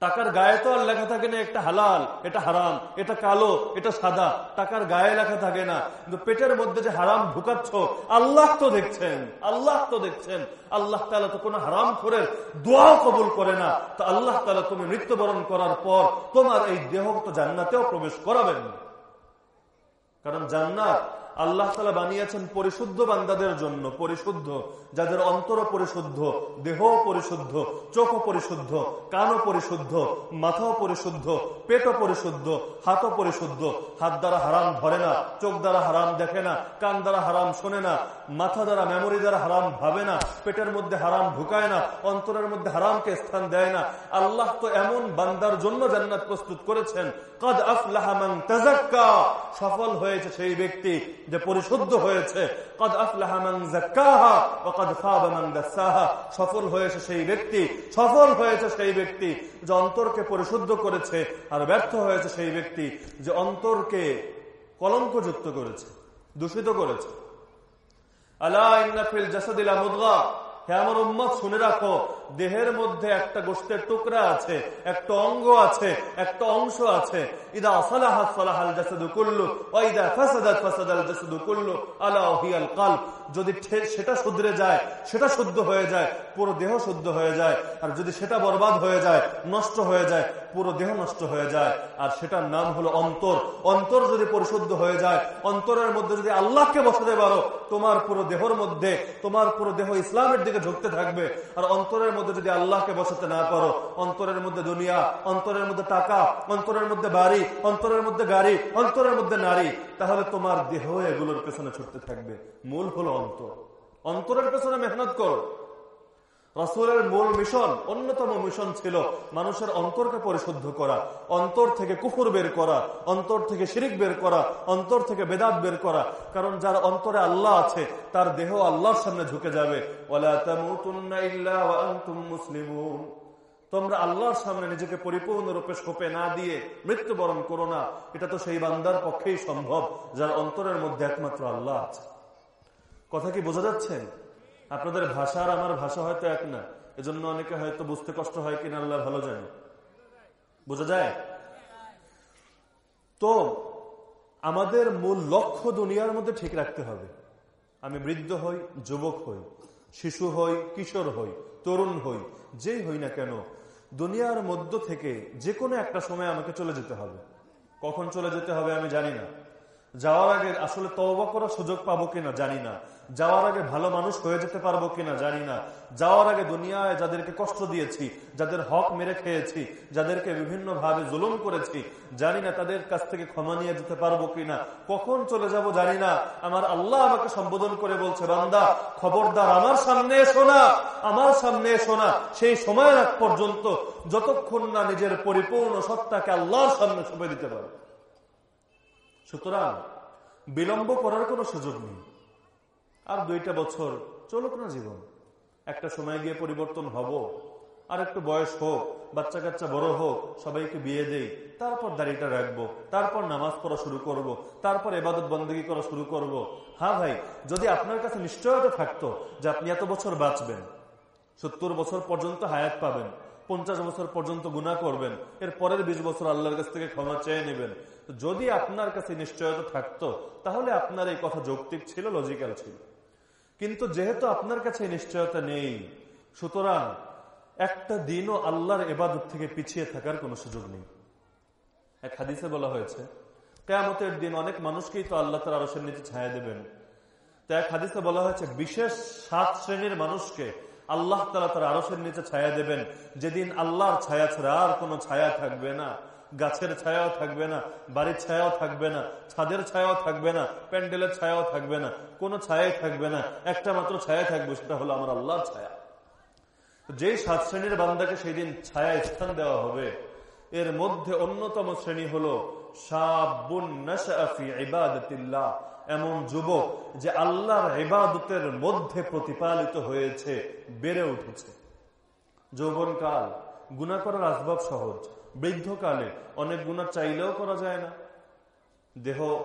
টাকার গায়ে তো আর লেখা থাকে না একটা হালাল, এটা হারাম, এটা কালো, এটা সাদা। টাকার গায়ে লেখা থাকে না। কিন্তু পেটের মধ্যে যে হারাম ঢুকাচ্ছ, আল্লাহ তো দেখছেন, আল্লাহ তো দেখছেন। আল্লাহ তালা তো কোনো হারাম করে দোয়াও কবুল করে না। তো আল্লাহ তালা তুমি মৃত্যুবরণ করার পর তোমার এই দেহ তো জান্নাতেও প্রবেশ করাবেন। কারণ জান্নাত আল্লাহ তালা বানিয়েছেন পরিশুদ্ধ বান্দাদের জন্য, পরিশুদ্ধ, যাদের অন্তর পরিশুদ্ধ দেহ পরিশুদ্ধ চোখ পরিশুদ্ধ, কানও পরিশুদ্ধ, মাথাও পরিশুদ্ধ, পেটও পরিশুদ্ধ, হাতও পরিশুদ্ধ, হাত দ্বারা হারাম ধরে না, চোখ দ্বারা হারাম দেখে না, কান দ্বারা হারাম শোনে না, মাথা দ্বারা মেমোরি দ্বারা হারাম ভাবে না, পেটের মধ্যে হারাম ঢুকায় না, অন্তরের মধ্যে হারামকে স্থান দেয় না। আল্লাহ তো এমন বান্দার জন্য জান্নাত প্রস্তুত করেছেন কদ আফলাহামান সফল হয়েছে সেই ব্যক্তি যে পরিশুদ্ধ হয়েছে। কদ আফলাহামান ও কদ খাবামান দাসাহা। সফল হয়েছে সেই ব্যক্তি, সফল হয়েছে সেই ব্যক্তি যে অন্তরকে পরিশুদ্ধ করেছে আর ব্যর্থ হয়েছে সেই ব্যক্তি যে অন্তরকে কলঙ্কযুক্ত করেছে, দূষিত করেছে। আল্লাহ ইন্নাফিল জাসাদিলা মুদগা। হে আমার উম্মত, শুনে রাখো, দেহের মধ্যে একটা গোষ্ঠের টুকরা আছে, একটা অঙ্গ আছে, একটা অংশ আছে। ইদা সালাহাত সালাহাল জাসাদু কুল্লু, ওয়া ইদা ফাসাদাত ফাসাদাল জাসাদু কুল্লু, আলা হিয়াল কলব। যদি সেটা শুধরে যায়, সেটা শুদ্ধ হয়ে যায়, পুরো দেহ শুদ্ধ হয়ে যায়, আর যদি সেটা বরবাদ হয়ে যায়, নষ্ট হয়ে যায়, পুরো দেহ নষ্ট হয়ে যায়, আর সেটার নাম হলো অন্তর। অন্তর যদি পরিশুদ্ধ হয়ে যায়, অন্তরের মধ্যে যদি আল্লাহকে বসাতে পারো, তোমার পুরো দেহর মধ্যে, তোমার পুরো দেহ ইসলামের দিকে ঝুঁকতে থাকবে, আর অন্তরের মধ্যে যদি আল্লাহকে বসাতে না পারো, অন্তরের মধ্যে দুনিয়া, অন্তরের মধ্যে টাকা, অন্তরের মধ্যে বাড়ি, অন্তরের মধ্যে গাড়ি, অন্তরের মধ্যে নারী, তাহলে তোমার দেহ এগুলোর পেছনে ছুটতে থাকবে। মূল হলো অন্তর। অন্তরের পেছনে মেহনত করো। রাসুলের মূল মিশন, অন্যতম মিশন ছিল মানুষের অন্তরকে পরিশুদ্ধ করা, অন্তর থেকে কুকুর বের করা, অন্তর থেকে শিরিক বের করা, অন্তর থেকে বেদাত বের করা। কারণ যার অন্তরে আল্লাহ আছে, তার দেহ আল্লাহর সামনে ঝুঁকে যাবে। তোমরা আল্লাহর সামনে নিজেকে পরিপূর্ণরূপে সোপে না দিয়ে মৃত্যুবরণ করো না। এটা তো সেই বান্দার পক্ষেই সম্ভব, যার অন্তরের মধ্যে একমাত্র আল্লাহ আছে। কথা কি বোঝা যাচ্ছে? আপনাদের ভাষা আর আমার ভাষা হয়তো এক না। এজন্য অনেকে হয়তো বুঝতে কষ্ট হয় কিনা আল্লাহ ভালো জানে। বোঝা যায়? তো আমাদের মূল লক্ষ্য দুনিয়ার মধ্যে ঠিক রাখতে হবে। আমি বৃদ্ধ হই, যুবক হই, শিশু হই, কিশোর হই, তরুণ হই, যেই হই না কেন, দুনিয়ার মধ্য থেকে যে কোনো একটা সময় আমাকে চলে যেতে হবে। কখন চলে যেতে হবে আমি জানি না। যাওয়ার আগে আসলে তওবা করার সুযোগ পাবো কিনা জানি না। যাওয়ার আগে ভালো মানুষ হয়ে যেতে পারব কিনা জানি না। যাওয়ার আগে দুনিয়ায় যাদেরকে কষ্ট দিয়েছি, যাদের হক মেরে খেয়েছি, যাদেরকে বিভিন্ন ভাবে জুলুম করেছি, জানি না তাদের কাছ থেকে ক্ষমা নিয়ে যেতে পারব কিনা। কখন চলে যাব জানি না। আমার আল্লাহ আমাকে সম্বোধন করে বলছে, বান্দা, খবরদার, আমার সামনে এসো না, আমার সামনে এসো না। সেই সময়ের আগ পর্যন্ত যতক্ষণ না নিজের পরিপূর্ণ সত্তাকে আল্লাহর সামনে ছুপে দিতে পারো। সুতরাং বিলম্ব করার কোনো সুযোগ নেই আর দুইটা বছর চলুক না জীবন একটা সময় গিয়ে পরিবর্তন হব, আর একটু বয়স হোক বাচ্চা কাচ্চা বড় হোক, সবাইকে বিয়ে দেই, তারপর দাড়িটা রাখব, তারপর নামাজ পড়া শুরু করব। তারপর এবাদত বন্দী করা শুরু করব। হ্যাঁ ভাই, যদি আপনার কাছে নিশ্চয়তা থাকতো যে আপনি এত বছর বাঁচবেন, সত্তর বছর পর্যন্ত হায়াত পাবেন পঞ্চাশ বছর পর্যন্ত গুণা করবেন, এর পরের বিশ বছর আল্লাহর কাছ থেকে ক্ষমা চেয়ে নেবেন। যদি আপনার কাছে নিশ্চয়তা থাকতো, তাহলে আপনার এই কথা যৌক্তিক ছিল লজিক্যাল ছিল। কিন্তু যেহেতু আপনার কাছে নিশ্চয়তা নেই, সুতরাং একটা দিনও আল্লাহর এবাদত থেকে পিছিয়ে থাকার কোনো সুযোগ নেই। এক হাদিসে বলা হয়েছে, কেয়ামতের দিন অনেক মানুষকেই তো আল্লাহ তার আরসের নিচে ছায়া দেবেন। তো এক হাদিসে বলা হয়েছে, বিশেষ সাত শ্রেণির মানুষকে আল্লাহ তালা তার আরসের নিচে ছায়া দেবেন। যেদিন আল্লাহর ছায়া ছাড়া আর কোনো ছায়া থাকবে না। গাছের ছায়াও থাকবে না, বাড়ির ছায়াও থাকবে না, ছাদের ছায়াও থাকবে না, প্যান্ডেলের ছায়াও থাকবে না, কোনো ছায়াই থাকবে না। একটা মাত্র ছায়া থাকবে, সেটা হলো আমার আল্লাহর ছায়া। যে সাত শ্রেণির বান্দাকে সেই দিন ছায়া স্থান দেওয়া হবে, এর মধ্যে অন্যতম শ্রেণি হলো এমন যুবক যে আল্লাহর ইবাদতের মধ্যে প্রতিপালিত হয়েছে, বেড়ে উঠেছে। যৌবনকাল, গুণা করার আসবাব সহজ। বৃদ্ধকালে অনেক গুণা চাইলেও করা যায় না। দেহ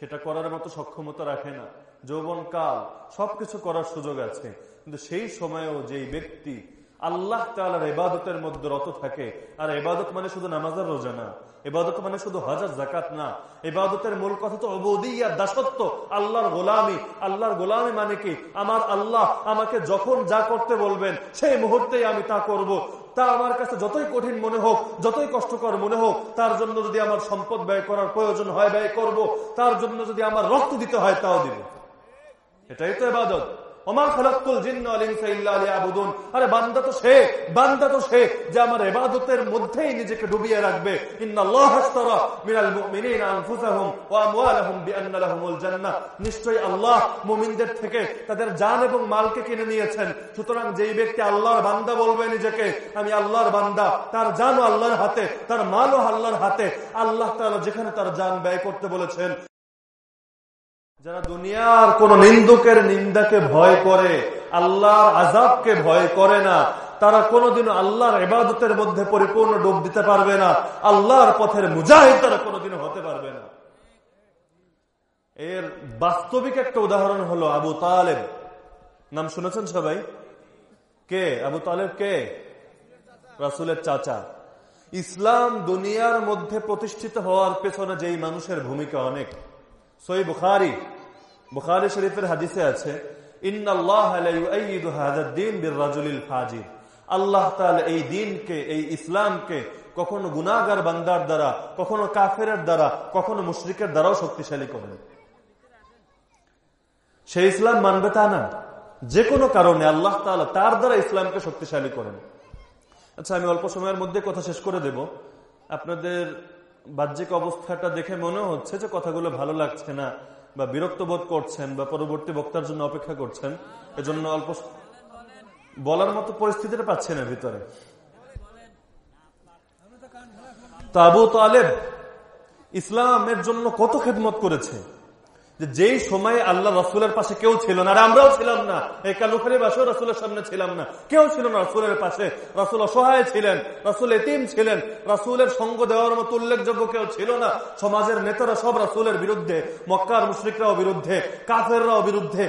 সেটা করার মতো সক্ষমতা রাখে না। যৌবন কাল সবকিছু করার সুযোগ আছে। কিন্তু সেই সময়েও যেই ব্যক্তি আল্লাহ তালার এবাদতের মধ্যে রত থাকে। আর এবাদত মানে শুধু নামাজের রোজা না। এবাদত মানে শুধু হাজার জাকাত না। এবাদতের মূল কথা তো অবদিয়া দাসত্ব, আল্লাহর গোলামি। আল্লাহর গোলামি মানে কি? আমার আল্লাহ আমাকে যখন যা করতে বলবেন, সেই মুহূর্তেই আমি তা করব। তা আমার কাছে যতই কঠিন মনে হোক, যতই কষ্টকর মনে হোক, তার জন্য যদি আমার সম্পদ ব্যয় করার প্রয়োজন হয়, ব্যয় করব। তার জন্য যদি আমার রক্ত দিতে হয়, তাও দিব। এটাই তো এবাদত নিশ্চয়ই আল্লাহ মুমিনদের থেকে তাদের জান এবং মালকে কিনে নিয়েছেন। সুতরাং যেই ব্যক্তি আল্লাহর বান্দা বলবে নিজেকে, আমি আল্লাহর বান্দা, তার জানও আল্লাহর হাতে, তার মালও আল্লাহর হাতে, আল্লাহ তারা যেখানে তার জান ব্যয় করতে বলেছেন যারা দুনিয়ার কোন নিন্দুকের নিন্দাকে ভয় করে, আল্লাহর আজাবকে ভয় করে না, তারা কোনোদিনও আল্লাহর এবাদতের মধ্যে পরিপূর্ণ ডুব দিতে পারবে না, আল্লাহর পথের মুজাহিদ তারা কোনোদিনও হতে পারবে না। এর বাস্তবিক একটা উদাহরণ হলো আবু তালেব। নাম শুনেছেন সবাই? কে? আবু তালেব কে? রাসুলের চাচা। ইসলাম দুনিয়ার মধ্যে প্রতিষ্ঠিত হওয়ার পেছনে যেই মানুষের ভূমিকা অনেক। সই বুখারি বুখারি শরীফের হাদিসে আছে আল্লাহ এই দিনকে এই ইসলামকে কখনো গুনাগার বান্দার দ্বারা, কখনো কাফের দ্বারা, কখনো মুশরিকের দ্বারাও শক্তিশালী করেন। সেই ইসলাম মানবে তা না। যে কোনো কারণে আল্লাহ তালা তার দ্বারা ইসলামকে শক্তিশালী করেন। আচ্ছা আমি অল্প সময়ের মধ্যে কথা শেষ করে দেব। আপনাদের বাহ্যিক অবস্থাটা দেখে মনে হচ্ছে যে কথাগুলো ভালো লাগছে না, বা বিরক্ত বোধ করছেন, বা পরবর্তী বক্তার জন্য অপেক্ষা করছেন। এজন্য অল্প বলার মতো পরিস্থিতিটা পাচ্ছে না ভিতরে। তো আবু তালেব ইসলামের জন্য কত খেদমত করেছে? যে যেই সময়ে আল্লাহ রসুলের পাশে কেউ ছিল না, আর আমরাও ছিলাম না এই কালুখারি বাসেও রসুলের সামনে ছিলাম না, কেউ ছিল না রসুলের পাশে। রসুল অসহায় ছিলেন, রসুল এতিম ছিলেন, রসুলের সঙ্গ দেওয়ার মতো উল্লেখযোগ্য কেউ ছিল না। সমাজের নেতারা সব রসুলের বিরুদ্ধে, মক্কার মুশ্রিকরাও বিরুদ্ধে, কাফেররাও বিরুদ্ধে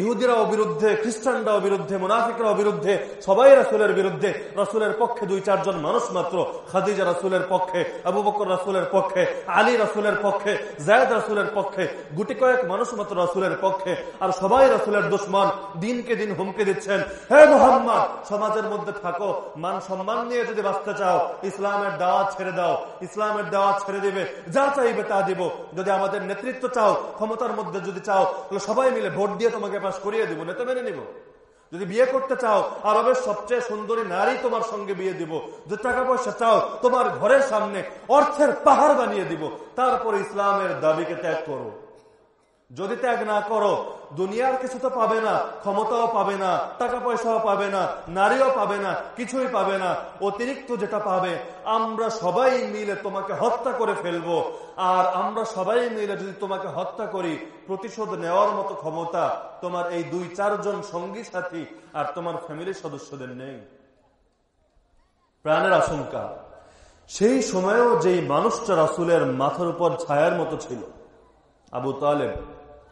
ইহুদিরাও বিরুদ্ধে, খ্রিস্টানরাও বিরুদ্ধে, মুনাফিকরাও বিরুদ্ধে, সবাই রাসুলের বিরুদ্ধে, রাসুলের পক্ষে দুই, চারজন মানুষ মাত্র। খাদিজা রাসুলের পক্ষে, আবু বকর রাসুলের পক্ষে, আলী রাসুলের পক্ষে জায়দ রাসুলের পক্ষে, গুটি কয়েক মানুষ মাত্র রাসুলের পক্ষে। আর সবাই রাসুলের দুশ্মন, দিনকে দিন হুমকে দিচ্ছেন। হে মোহাম্মদ, সমাজের মধ্যে থাকো, মান সম্মান নিয়ে যদি বাঁচতে চাও, ইসলামের দাওয়াত ছেড়ে দাও, ইসলামের দাওয়াত ছেড়ে দিবে, যা চাইবে তা দিব। যদি আমাদের নেতৃত্ব চাও, ক্ষমতার মধ্যে যদি চাও, তাহলে সবাই মিলে ভোট দিয়ে তোমাকে পাশ করিয়ে দিব, নেতা মেনে নিব। যদি বিয়ে করতে চাও, আরবের সবচেয়ে সুন্দরী নারী তোমার সঙ্গে বিয়ে দিব। যদি টাকা পয়সা চাও, তোমার ঘরের সামনে অর্থের পাহাড় বানিয়ে দিব। তারপর ইসলামের দাবিকে ত্যাগ করো। যদি ত্যাগ না করো, দুনিয়ার কিছু তো পাবে না, ক্ষমতাও পাবে না টাকা পয়সাও পাবে না, নারীও পাবে না, কিছুই পাবে না, অতিরিক্ত যেটা পাবে, আমরা সবাই মিলে তোমাকে হত্যা করে ফেলব। আর আমরা সবাই মিলে যদি তোমাকে হত্যা করি, প্রতিশোধ নেওয়ার মতো ক্ষমতা তোমার এই দুই, চারজন সঙ্গী সাথী আর তোমার ফ্যামিলির সদস্যদের নেই। প্রাণের আশঙ্কা, সেই সময়েও যেই মানুষটা রাসুলের মাথার উপর ছায়ার মতো ছিল, আবু তালেব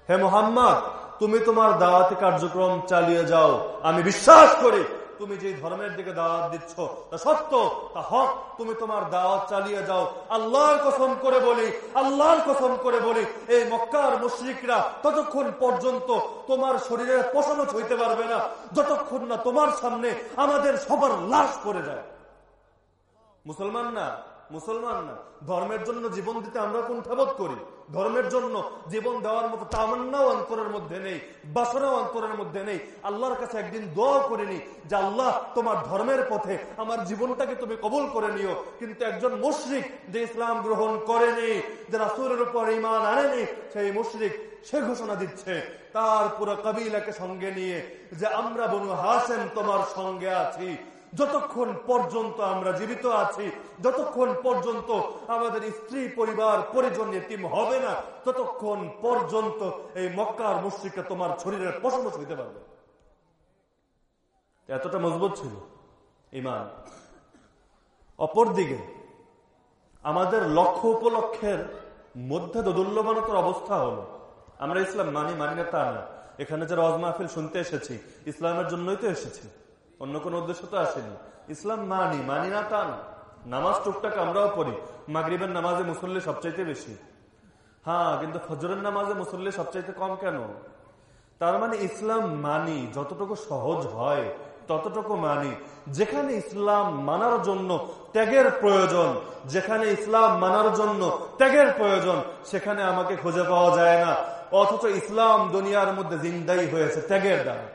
হে মোহাম্মদ, তুমি তোমার দাওয়াতি কার্যক্রম চালিয়ে যাও। আমি বিশ্বাস করি, তুমি যে ধর্মের দিকে দাওয়াত দিচ্ছ, তা সত্য, তা হক, তুমি তোমার দাওয়াত চালিয়ে যাও। আল্লাহর কসম করে বলি, আল্লাহর কসম করে বলি, এই মক্কার মুশ্রিকরা ততক্ষণ পর্যন্ত তোমার শরীরের পশমচ হইতে পারবে না। যতক্ষণ না তোমার সামনে আমাদের সবার লাশ পড়ে যায়। মুসলমান না মুসলমান না, ধর্মের জন্য জীবন দিতে আমরা কোন কুণ্ঠাবোধ করি। ধর্মের জন্য জীবন দেওয়ার মতো তামান্নাও অন্তরের মধ্যে নেই বাসনাও অন্তরের মধ্যে নেই। আল্লাহর কাছে একদিন দোয়া করিনি যে, আল্লাহ, তোমার ধর্মের পথে আমার জীবনটাকে তুমি কবুল করে নিও। কিন্তু একজন মুশরিক যে ইসলাম গ্রহণ করেনি, যে রাসুরের উপর ইমান আনেনি, সেই মুশরিক সে ঘোষণা দিচ্ছে, তার পুরো কবিলাকে সঙ্গে নিয়ে যে, আমরা বনু হাসেন তোমার সঙ্গে আছি। যতক্ষণ পর্যন্ত আমরা জীবিত আছি, যতক্ষণ পর্যন্ত আমাদের স্ত্রী পরিবার পরিজন টিম হবে না, ততক্ষণ পর্যন্ত এই মক্কার মুশ্রিকটা তোমার শরীরের পশমস হইতে পারবে। এতটা মজবুত ছিল ইমান অপরদিকে, আমাদের লক্ষ্য উপলক্ষের মধ্যে দোদুল্যমানতার অবস্থা হলো। আমরা ইসলাম মানি মানি না তা না। এখানে যারা অজ মাহফিল শুনতে এসেছি, ইসলামের জন্যই তো এসেছি। অন্য কোন উদ্দেশ্য তো আসেনি। ইসলাম মানি মানি না তা না। নামাজ টুকটাক আমরাও পড়ি। মাগরিবের নামাজে মুসল্লি সবচাইতে বেশি। হ্যাঁ কিন্তু ফজরের নামাজে মুসল্লি সবচাইতে কম কেন? তার মানে ইসলাম মানি, যতটুকু সহজ হয়, ততটুকু মানি। যেখানে ইসলাম মানার জন্য ত্যাগের প্রয়োজন, যেখানে ইসলাম মানার জন্য ত্যাগের প্রয়োজন, সেখানে আমাকে খুঁজে পাওয়া যায় না। অথচ ইসলাম দুনিয়ার মধ্যে জিন্দাই হয়েছে ত্যাগের দ্বারা।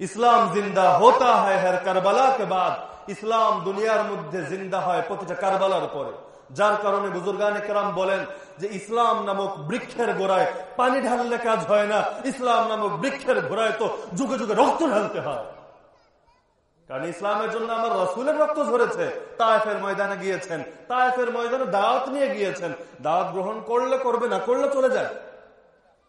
ইসলাম জিন্দা হতা হয় হর কারবালা কে বাদ। ইসলাম দুনিয়ার মধ্যে জিন্দা হয় প্রতিটা কারবালার পরে যার কারণে বুজুর্গানে কেরাম বলেন যে ইসলাম নামক বৃক্ষের গোড়ায় পানি ঢাললে কাজ হয় না। ইসলাম নামক বৃক্ষের গোড়ায় তো যুগে যুগে রক্ত ঢালতে হয়। কারণ ইসলামের জন্য আমার রসুলের রক্ত ঝরেছে। তায়েফের ময়দানে গিয়েছেন। তায়েফের ময়দানে দাওয়াত নিয়ে গিয়েছেন। দাওয়াত গ্রহণ করলে করবে, না করলে চলে যায়।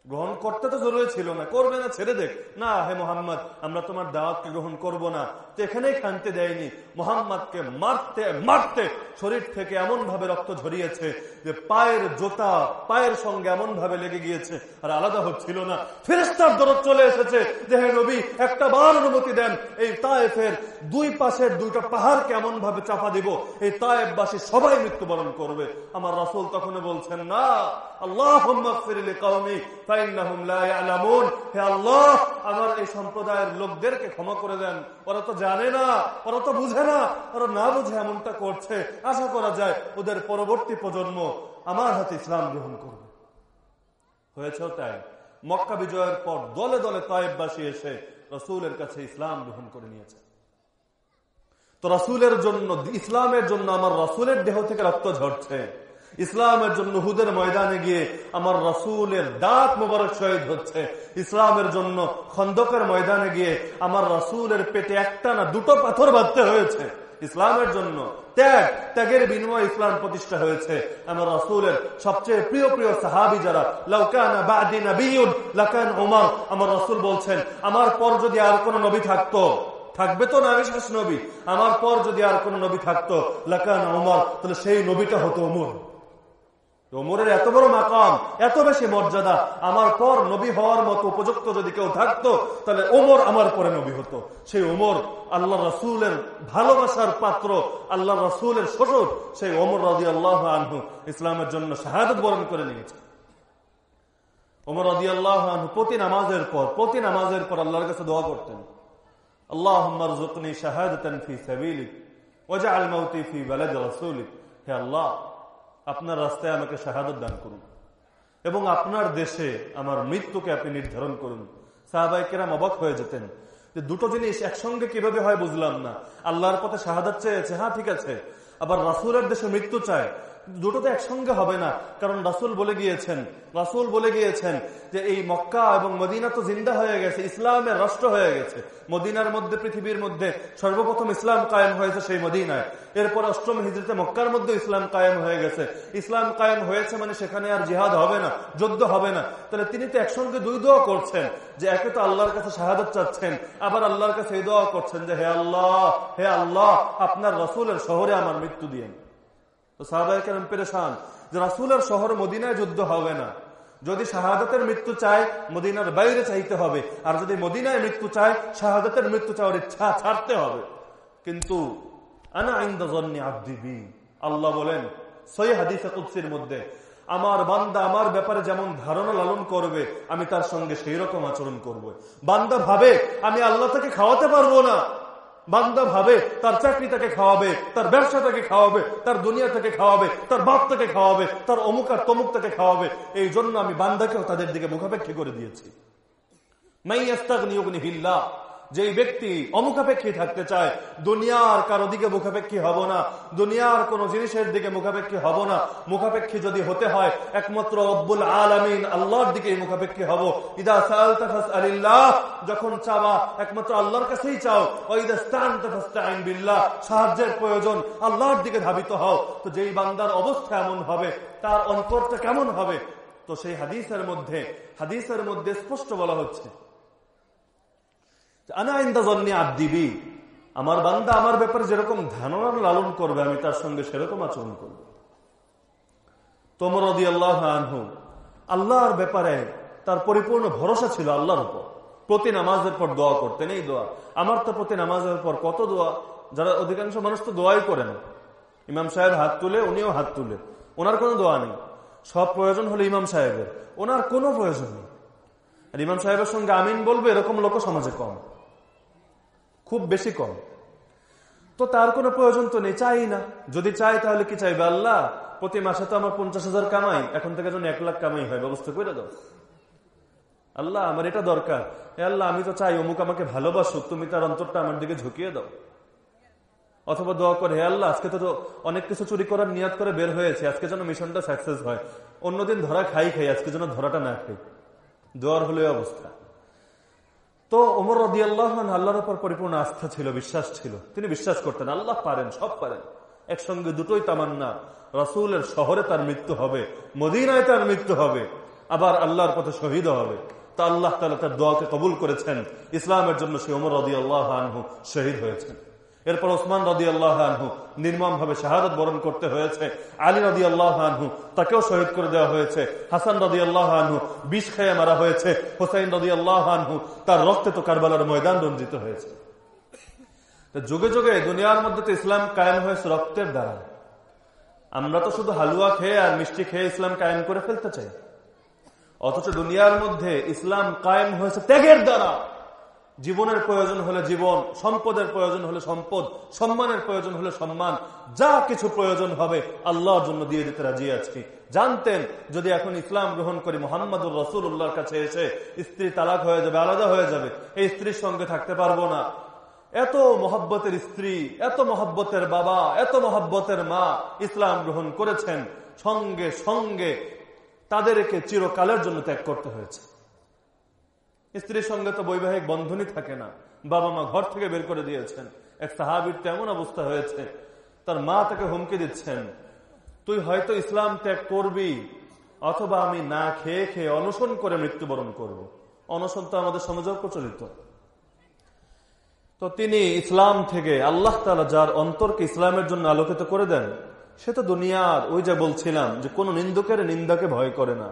গ্রহণ করতে তো জরুরি ছিল না। করবে না, ছেড়ে দেখ। না, হে মোহাম্মদ, আমরা তোমার দাওয়াতকে গ্রহণ করব না। তো এখানেই খানতে দেয়নি। মোহাম্মদকে মারতে মারতে শরীর থেকে এমন ভাবে রক্ত ঝরিয়েছে যে পায়ের জোতা পায়ের সঙ্গে এমন ভাবে লেগে গিয়েছে, আর আলাদা হচ্ছিল না। ফেরেস্তার দরদ চলে এসেছে যে, হে নবী, একটা বার অনুমতি দেন। এই তায়েফের দুই পাশের দুইটা পাহাড়কে এমন ভাবে চাপা দিব। এই তায়েফবাসী সবাই মৃত্যুবরণ করবে। আমার রাসুল তখন বলছেন, না আল্লাহ, আমার এই সম্প্রদায়ের লোকদেরকে ক্ষমা করে দেন। ওরা তো জানে না, ওরা তো বুঝে না, ওরা না বুঝে এমনটা করছে। আশা করা যায় ওদের পরবর্তী প্রজন্ম আমার হাতে ইসলাম গ্রহণ করবে। হয়েছেও তাই। মক্কা বিজয়ের পর দলে দলে তায়েববাসী এসে রসুলের কাছে ইসলাম গ্রহণ করে নিয়েছে। তো রসুলের জন্য, ইসলামের জন্য আমার রসুলের দেহ থেকে রক্ত ঝরছে। ইসলামের জন্য হুদের ময়দানে গিয়ে আমার রসুলের দাঁত মোবারক শহীদ হচ্ছে। ইসলামের জন্য খন্দকের ময়দানে গিয়ে আমার রসুলের পেটে একটা না দুটো পাথর বাঁধতে হয়েছে। ইসলামের জন্য ত্যাগ, ত্যাগের বিনিময় ইসলাম প্রতিষ্ঠা হয়েছে। আমার রসুলের সবচেয়ে প্রিয় প্রিয় সাহাবি যারা ওমর আমার রসুল বলছেন, আমার পর যদি আর কোন নবী থাকতো, থাকবে তো না বিশ্বাস নবী? আমার পর যদি আর কোন নবী থাকতো, লাকান ওমর তাহলে সেই নবীটা হতো ওমর ওমরের এত বড় মাকাম, এত বেশি মর্যাদা, আমার পর নবী হওয়ার মতো উপযুক্ত যদি কেউ থাকতো, তাহলে ওমর আমার পরে নবী হতো। সেই ওমর আল্লাহ রসুলের ভালোবাসার পাত্র, আল্লাহ রসুলের শ্বশুর, সেই ওমর রাজি আল্লাহ আনহু ইসলামের জন্য শাহাদত বরণ করে নিয়েছে। ওমর রাজি আল্লাহ আনহু প্রতি নামাজের পর, প্রতি নামাজের পর আল্লাহর কাছে দোয়া করতেন। আল্লাহ শাহাদাতান ফি ওয়াজআল মাউতি ফি বালাদ রাসূলিক। হে আল্লাহ আপনার রাস্তায় আমাকে শাহাদত দান করুন। এবং আপনার দেশে আমার মৃত্যুকে আপনি নির্ধারণ করুন। সাহাবাই কেরাম অবাক হয়ে যেতেন যে দুটো জিনিস একসঙ্গে কীভাবে হয় বুঝলাম না। আল্লাহর পথে শাহাদত চেয়েছে হ্যাঁ ঠিক আছে। আবার রাসুলের দেশে মৃত্যু চায় দুটো তো একসঙ্গে হবে না। কারণ রাসুল বলে গিয়েছেন, রাসুল বলে গিয়েছেন যে এই মক্কা এবং মদিনা তো জিন্দা হয়ে গেছে, ইসলামের রাষ্ট্র হয়ে গেছে। মদিনার মধ্যে, পৃথিবীর মধ্যে সর্বপ্রথম ইসলাম কায়েম হয়েছে সেই মদিনায়। এরপর অষ্টম হিজড়িতে মক্কার মধ্যে ইসলাম কায়েম হয়ে গেছে। ইসলাম কায়েম হয়েছে মানে সেখানে আর জিহাদ হবে না, যুদ্ধ হবে না। তাহলে তিনি তো একসঙ্গে দুই দোয়া করছেন, যে একে তো আল্লাহর কাছে শাহাদত চাচ্ছেন, আবার আল্লাহর কাছে এই দোয়া করছেন যে, হে আল্লাহ হে আল্লাহ, আপনার রসুলের শহরে আমার মৃত্যু দিয়েন। তো পেরেশান যে রাসুলের শহর মদিনায় যুদ্ধ হবে না। যদি শাহাদাতের মৃত্যু চায়, মদিনার বাইরে চাইতে হবে। আর যদি মদিনায় মৃত্যু চায়, শাহাদাতের মৃত্যু চাওয়ার ইচ্ছা ছাড়তে হবে। কিন্তু আনা আল্লাহ বলেন সই কুৎসির মধ্যে, আমার বান্দা আমার ব্যাপারে যেমন ধারণা লালন করবে, আমি তার সঙ্গে সেই রকম আচরণ করব। বান্দা ভাবে, আমি আল্লাহ থেকে খাওয়াতে পারব না। বান্দা ভাবে, তার চাকরি তাকে খাওয়াবে, তার ব্যবসা তাকে খাওয়াবে, তার দুনিয়া তাকে খাওয়াবে, তার বাপ তাকে খাওয়াবে, তার অমুক আর তমুক তাকে খাওয়াবে, এই জন্য আমি বান্দাকেও তাদের দিকে মুখাপেক্ষী করে দিয়েছি। যে ব্যক্তি অমুখাপেক্ষী থাকতে চায়, দুনিয়ার কারও দিকে মুখাপেক্ষী হব না, দুনিয়ার কোন জিনিসের দিকে মুখাপেক্ষী হব না, মুখাপেক্ষী যদি হতে হয়, একমাত্র অব্বুল আলমিন আল্লাহর দিকে মুখাপেক্ষী হব। ইদা আলিল্লাহ যখন চাওয়া একমাত্র আল্লাহর কাছেই চাও সাহায্যের প্রয়োজন আল্লাহর দিকে ধাবিত হও। তো যেই বান্দার অবস্থা এমন হবে, তার অন্তরটা কেমন হবে? তো সেই হাদিসের মধ্যে হাদিসের মধ্যে স্পষ্ট বলা হচ্ছে আমার বান্দা আমার ব্যাপারে যেরকম ধারণা লালন করবে, আমি তার সঙ্গে সেরকম আচরণ করব। তোমর আল্লাহ আনহু, আল্লাহর ব্যাপারে তার পরিপূর্ণ ভরসা ছিল আল্লাহর উপর। প্রতি নামাজের পর দোয়া করতেন, এই দোয়া। আমার তো প্রতি নামাজের পর কত দোয়া, যারা অধিকাংশ মানুষ তো দোয়াই করে না। ইমাম সাহেব হাত তুলে, উনিও হাত তুলে। ওনার কোনো দোয়া নেই। সব প্রয়োজন হলো ইমাম সাহেবের। ওনার কোনো প্রয়োজন নেই। আর ইমাম সাহেবের সঙ্গে আমিন বলবে, এরকম লোক সমাজে কম। খুব বেশি কম। তো তার কোনো প্রয়োজন তো নেই, চাই না। যদি চাই তাহলে কি চাইবে আল্লাহ? প্রতি মাসে তো আমার পঞ্চাশ হাজার কামাই, এখন থেকে যেন এক লাখ কামাই হয়, ব্যবস্থা করে দাও। আল্লাহ, আমার এটা দরকার। আল্লাহ, আমি তো চাই অমুক আমাকে ভালোবাসুক, তুমি তার অন্তরটা আমার দিকে ঝুঁকিয়ে দাও। অথবা দোয়া করে, হে আল্লাহ, আজকে তো অনেক কিছু চুরি করার নিয়াদ করে বের হয়েছে, আজকে যেন মিশনটা সাকসেস হয়। অন্যদিন ধরা খাই খাই, আজকে যেন ধরাটা না খাই। দোয়ার হলো অবস্থা। তো ওমর রদি আল্লাহ আল্লাহর উপর পরিপূর্ণ আস্থা ছিল, বিশ্বাস ছিল। তিনি বিশ্বাস করতেন, আল্লাহ পারেন, সব পারেন। একসঙ্গে দুটোই তামান্না। রসুলের শহরে তার মৃত্যু হবে, মদিনায় তার মৃত্যু হবে, আবার আল্লাহর পথে শহীদ হবে। তা আল্লাহ তালা তার দোয়াকে কবুল করেছেন। ইসলামের জন্য সে ওমর রদি আল্লাহ আনহু শহীদ হয়েছেন। এরপর ওসমান রদি আল্লাহ আনহু নির্মম ভাবে শাহাদত বরণ করতে হয়েছে। আলী রদি আল্লাহ আনহু তাকেও শহীদ করে দেওয়া হয়েছে। হাসান রদি আল্লাহ আনহু বিষ খেয়ে মারা হয়েছে। হোসাইন রদি আল্লাহ আনহু তার রক্তে তো কারবালার ময়দান রঞ্জিত হয়েছে। যুগে যুগে দুনিয়ার মধ্যে তো ইসলাম কায়েম হয়েছে রক্তের দ্বারা। আমরা তো শুধু হালুয়া খেয়ে আর মিষ্টি খেয়ে ইসলাম কায়েম করে ফেলতে চাই। অথচ দুনিয়ার মধ্যে ইসলাম কায়েম হয়েছে ত্যাগের দ্বারা। জীবনের প্রয়োজন হলে জীবন, সম্পদের প্রয়োজন হলে সম্পদ, সম্মানের প্রয়োজন হলে সম্মান, যা কিছু প্রয়োজন হবে আল্লাহর জন্য দিয়ে দিতে রাজি আছি। জানতেন, যদি এখন ইসলাম গ্রহণ করি, মোহাম্মদুর রসুল উল্লাহর কাছে এসে স্ত্রী তালাক হয়ে যাবে, আলাদা হয়ে যাবে, এই স্ত্রীর সঙ্গে থাকতে পারব না। এত মহব্বতের স্ত্রী, এত মহব্বতের বাবা, এত মহব্বতের মা ইসলাম গ্রহণ করেছেন, সঙ্গে সঙ্গে তাদেরকে চিরকালের জন্য ত্যাগ করতে হয়েছে। স্ত্রীর সঙ্গে তো বৈবাহিক বন্ধনই থাকে না। বাবা মা ঘর থেকে বের করে দিয়েছেন। এক সাহাবির তেমন অবস্থা হয়েছে। তার মা তাকে হুমকি দিচ্ছেন। তুই হয়তো ইসলাম ত্যাগ করবি, অথবা আমি না খেয়ে খেয়ে অনশন করে মৃত্যুবরণ করব। অনশন তো আমাদের সমাজেও প্রচলিত। তো তিনি ইসলাম থেকে আল্লাহ তালা যার অন্তরকে ইসলামের জন্য আলোকিত করে দেন, সে তো দুনিয়ার ওই যে বলছিলাম যে কোন নিন্দুকের নিন্দাকে ভয় করে না।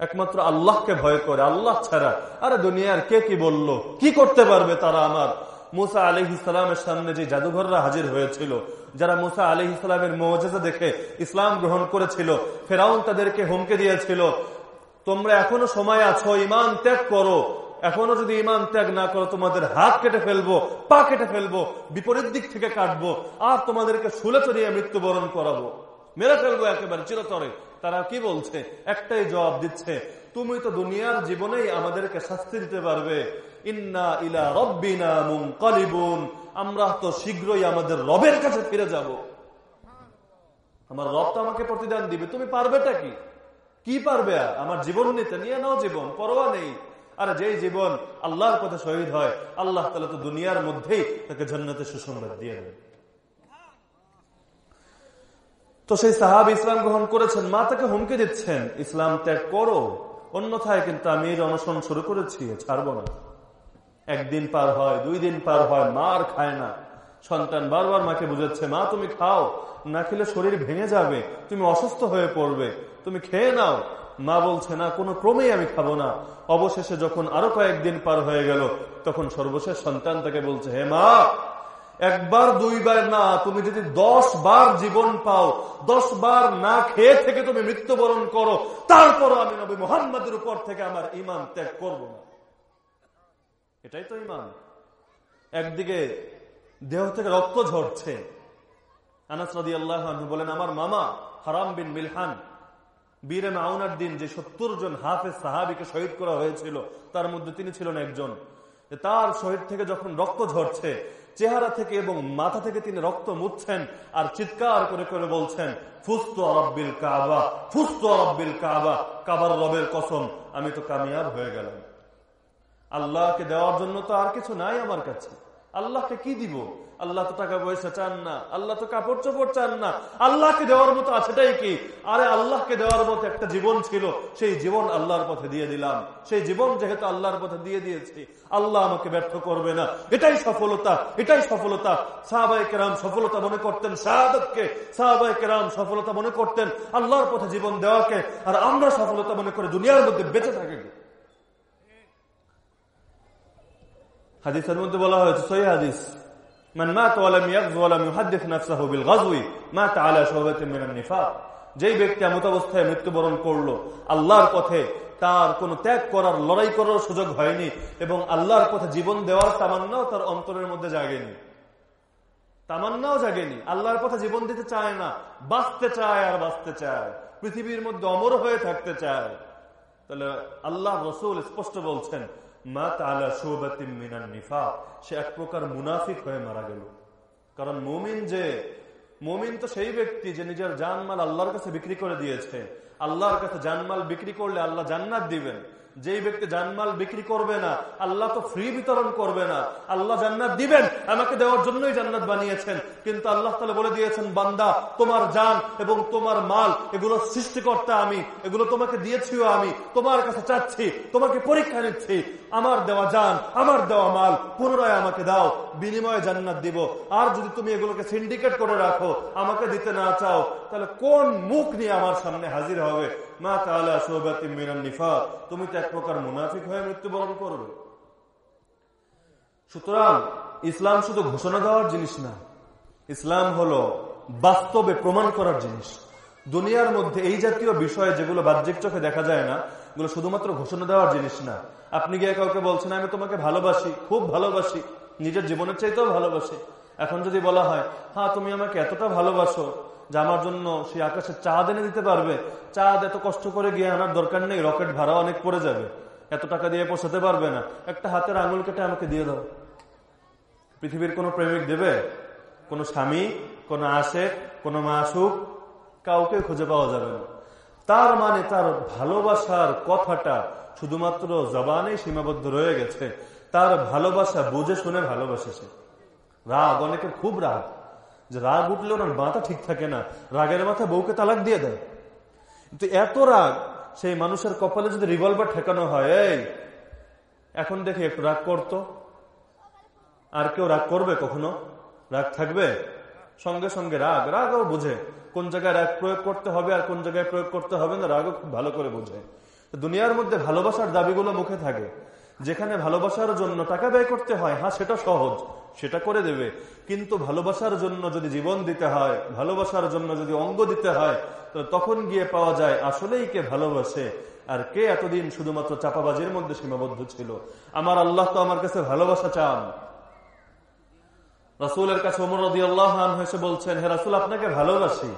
একমাত্র আল্লাহকে ভয় করে, আল্লাহ ছাড়া। আরে দুনিয়ার কে কি বলল? কি করতে পারবে তারা আমার? মুসা আলি ইসলামের সামনে যে জাদুঘররা হাজির হয়েছিল, যারা মুসা আলি ইসলামের মৌজা দেখে ইসলাম গ্রহণ করেছিল, ফেরাউন তাদেরকে হুমকে দিয়েছিল, তোমরা এখনও সময় আছো ইমান ত্যাগ করো। এখনও যদি ইমান ত্যাগ না করো, তোমাদের হাত কেটে ফেলব, পা কেটে ফেলব, বিপরীত দিক থেকে কাটবো, আর তোমাদেরকে শুলে চড়িয়ে মৃত্যুবরণ করাবো। মেরে ফেলব একেবারে চিরতরে। তারা কি বলছে? একটাই জবাব দিচ্ছে, তুমি তো দুনিয়ার জীবনেই আমাদেরকে শাস্তি দিতে পারবে। ইন্না ইলা রব্বিনা মুনকালিবুন। আমরা তো শীঘ্রই আমাদের রবের কাছে ফিরে যাব। আমার রব তো আমাকে প্রতিদান দিবে, তুমি পারবেটা কি? কি পারবে আর? আমার জীবন নিতে নিয়ে নাও জীবন, পরোয়া নেই। আর যেই জীবন আল্লাহর পথে শহীদ হয়, আল্লাহ তালা তো দুনিয়ার মধ্যেই তাকে জন্নতে সুসংবাদ দিয়ে দেবে তো সেই সাহাব ইসলাম গ্রহণ করেছেন, মা তাকে হুমকি দিচ্ছেন, ইসলাম ত্যাগ করো, অন্যথায় কিন্তু আমি এই অনশন শুরু করেছি ছাড়বো না। একদিন পার হয়, দুই দিন পার হয়, মার খায় না। সন্তান বারবার মাকে বুঝাচ্ছে, মা, তুমি খাও, না খেলে শরীর ভেঙে যাবে, তুমি অসুস্থ হয়ে পড়বে, তুমি খেয়ে নাও। মা বলছে, না, কোনো ক্রমেই আমি খাব না। অবশেষে যখন আরও কয়েকদিন পার হয়ে গেল, তখন সর্বশেষ সন্তান তাকে বলছে, হে মা একবার, দুইবার না, তুমি যদি দশ বার জীবন পাও, দশ বার না খেয়ে থেকে তুমি মৃত্যুবরণ করো তারপর আমি নবী মোহাম্মদের উপর থেকে আমার ইমান ত্যাগ করব না। এটাই তো ইমান একদিকে দেহ থেকে রক্ত ঝরছে। আনাস রাদি আল্লাহ বলেন, আমার মামা হারাম বিন মিলহান, বীরে মাউনার দিন যে সত্তর জন হাফেজ সাহাবিকে শহীদ করা হয়েছিল, তার মধ্যে তিনি ছিলেন একজন। তার শহীদ থেকে যখন রক্ত ঝরছে চেহারা থেকে এবং মাথা থেকে তিনি রক্ত মুচ্ছেন আর চিৎকার করে করে বলছেন, ফুস্ত রব্বিল কাবা, ফুস্ত রব্বিল কাবা, কাবার রবের কসম, আমি তো কামিয়াব হয়ে গেলাম। আল্লাহকে দেওয়ার জন্য তো আর কিছু নাই আমার কাছে। আল্লাহকে কি দিব? আল্লাহ তো টাকা পয়সা চান না, আল্লাহ তো কাপড় চোপড় চান না, আল্লাহকে দেওয়ার মতো আছেটাই কি? আরে আল্লাহকে দেওয়ার মতো একটা জীবন ছিল, সেই জীবন আল্লাহর পথে দিয়ে দিলাম। সেই জীবন যেহেতু আল্লাহর পথে দিয়ে দিয়েছি, আল্লাহ আমাকে ব্যর্থ করবে না। এটাই সফলতা এটাই সফলতা। সাহাবাই কেরাম সফলতা মনে করতেন শাহাদতকে। সাহাবাই কেরাম সফলতা মনে করতেন আল্লাহর পথে জীবন দেওয়াকে। আর আমরা সফলতা মনে করে দুনিয়ার মধ্যে বেঁচে থাকি। হাদিসের মধ্যে বলা হয়েছে, সহি হাদিস। من مات ولم يغز ولم يحدث نفسه بالغزو, مات على আলা من النفاق. যেই ব্যক্তি এমত অবস্থায় মৃত্যুবরণ করল, আল্লাহর পথে তার কোনো ত্যাগ করার, লড়াই করার সুযোগ হয়নি এবং আল্লাহর পথে জীবন দেওয়ার তামান্নাও তার অন্তরের মধ্যে জাগেনি। তামান্নাও জাগেনি। আল্লাহর পথে জীবন দিতে চায় না, বাঁচতে চায় আর বাঁচতে চায়। পৃথিবীর মধ্যে অমর হয়ে থাকতে চায়। তাহলে আল্লাহ রসুল স্পষ্ট বলছেন সে এক প্রকার মুনাফিক হয়ে মারা গেল। কারণ মুমিন যে, মুমিন তো সেই ব্যক্তি যে নিজের জানমাল আল্লাহর কাছে বিক্রি করে দিয়েছে। আল্লাহর কাছে জানমাল বিক্রি করলে আল্লাহ জান্নাত দিবেন। যেই ব্যক্তি জানমাল বিক্রি করবে না, আল্লাহ তো ফ্রি বিতরণ করবে না। আল্লাহ জান্নাত দিবেন, আমাকে দেওয়ার জন্যই জান্নাত বানিয়েছেন। কিন্তু আল্লাহ তালা বলে দিয়েছেন, বান্দা, তোমার জান এবং তোমার মাল, এগুলো সৃষ্টিকর্তা আমি, এগুলো তোমাকে দিয়েছিও আমি, তোমার কাছে চাচ্ছি, তোমাকে পরীক্ষা নিচ্ছি। আমার দেওয়া জান, আমার দেওয়া মাল, পুনরায় আমাকে দাও, বিনিময়ে জান্নাত দিব। আর যদি তুমি এগুলোকে সিন্ডিকেট করে রাখো, আমাকে দিতে না চাও, তাহলে কোন মুখ নিয়ে আমার সামনে হাজির হবে? মা তাহলে মিনান নিফা তুমি তো এক প্রকার মুনাফিক হয়ে মৃত্যুবরণ করবে। সুতরাং ইসলাম শুধু ঘোষণা দেওয়ার জিনিস না, ইসলাম হলো বাস্তবে প্রমাণ করার জিনিস। দুনিয়ার মধ্যে এই জাতীয় বিষয় যেগুলো বাহ্যিক চোখে দেখা যায় না, এগুলো শুধুমাত্র ঘোষণা দেওয়ার জিনিস না। আপনি গিয়ে কাউকে বলছেন, আমি তোমাকে ভালোবাসি, খুব ভালোবাসি, নিজের জীবনের চাইতেও ভালোবাসি। এখন যদি বলা হয় হ্যাঁ তুমি আমাকে এতটা ভালোবাসো যে আমার জন্য সে আকাশে চাঁদ এনে দিতে পারবে। চাঁদ এত কষ্ট করে গিয়ে আনার দরকার নেই, রকেট ভাড়া অনেক পড়ে যাবে। এত টাকা দিয়ে পোষাতে পারবে না। একটা হাতের আঙুল কেটে আমাকে দিয়ে দাও। পৃথিবীর কোনো প্রেমিক দেবে? কোনো স্বামী? কোনো আশে কোনো মাসুক? কাউকে খুঁজে পাওয়া যাবে না। তার মানে তার ভালোবাসার কথাটা শুধুমাত্র জবানে সীমাবদ্ধ রয়ে গেছে। তার ভালোবাসা বুঝে শুনে ভালোবাসেছে রাগ, অনেকের খুব রাগ। যে রাগ উঠলে ওনার মাথা ঠিক থাকে না, রাগের মাথায় বউকে তালাক দিয়ে দেয়। কিন্তু এত রাগ, সেই মানুষের কপালে যদি রিভলভার ঠেকানো হয় এখন দেখি একটু রাগ করতো। আর কেউ রাগ করবে কখনো? রাগ থাকবে? সঙ্গে সঙ্গে রাগ, রাগও বুঝে। কোন জায়গায় রাগ প্রয়োগ করতে হবে আর কোন জায়গায় প্রয়োগ করতে হবে না, রাগও খুব ভালো করে বুঝে। দুনিয়ার মধ্যে ভালোবাসার দাবিগুলো মুখে থাকে। যেখানে ভালোবাসার জন্য টাকা ব্যয় করতে হয় হ্যাঁ সেটা সহজ। সেটা করে দেবে। কিন্তু ভালোবাসার জন্য যদি জীবন দিতে হয়, ভালোবাসার জন্য যদি অঙ্গ দিতে হয় তখন গিয়ে পাওয়া যায় আসলেই কে ভালোবাসে আর কে এতদিন শুধুমাত্র চাপাবাজির মধ্যে সীমাবদ্ধ ছিল। আমার আল্লাহ তো আমার কাছে ভালোবাসা চান। রাসুলের কাছে ওমর রদি আল্লাহ এসে বলছেন, হে রাসুল, আপনাকে ভালোবাসি।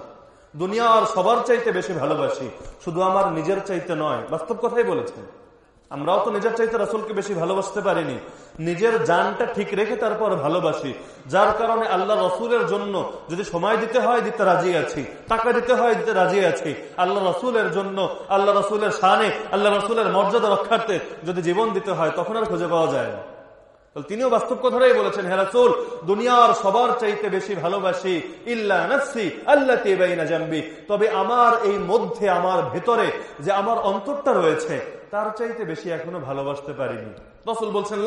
দুনিয়া আর সবার চাইতে বেশি ভালোবাসি। শুধু আমার নিজের চাইতে নয়। বাস্তব কথাই বলেছেন। আমরাও তো নিজের চাইতে রাসুলকে বেশি ভালোবাসতে পারিনি। নিজের জানটা ঠিক রেখে তারপর ভালোবাসি। যার কারণে আল্লাহ রসুলের জন্য যদি সময় দিতে হয়, দিতে রাজি আছি। টাকা দিতে হয়, দিতে রাজি আছি। আল্লাহ রসুলের জন্য, আল্লাহ রসুলের সানে আল্লাহ রসুলের মর্যাদা রক্ষার্থে যদি জীবন দিতে হয়, তখন আর খুঁজে পাওয়া যায় না। তিনিও বাস্তব কথাটাই বলেছেন হেরাসুল দুনিয়ার সবার চাইতে বেশি ভালোবাসি, ইল্লা নাসি আল্লাহ জানবি তবে আমার এই মধ্যে, আমার ভেতরে যে আমার অন্তরটা রয়েছে, তার চাইতে বেশি এখনও ভালোবাসতে পারিনি। রসুল বলছেন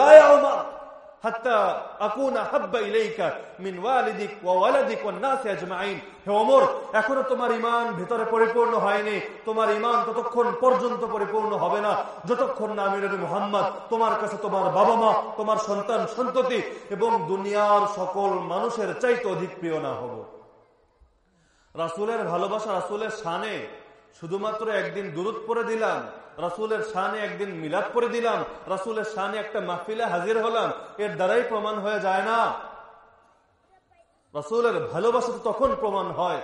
লায়ামা এখনও তোমার পরিপূর্ণ হয়নি। তোমার ততক্ষণ পর্যন্ত পরিপূর্ণ হবে না। যতক্ষণ না আমি তোমার কাছে তোমার বাবা মা, তোমার সন্তান, সন্ততি এবং দুনিয়ার সকল মানুষের চাইতে অধিক প্রিয় না হব। রাসুলের ভালোবাসা, রাসুলের সানে শুধুমাত্র একদিন দূরত পরে দিলাম। রাসুলের শানে একদিন মিলাদ করে দিলাম, রাসুলের শানে একটা মাহফিলে হাজির হলাম, এর দ্বারাই প্রমাণ হয়ে যায় না। রাসুলের ভালোবাসা তখন প্রমাণ হয়,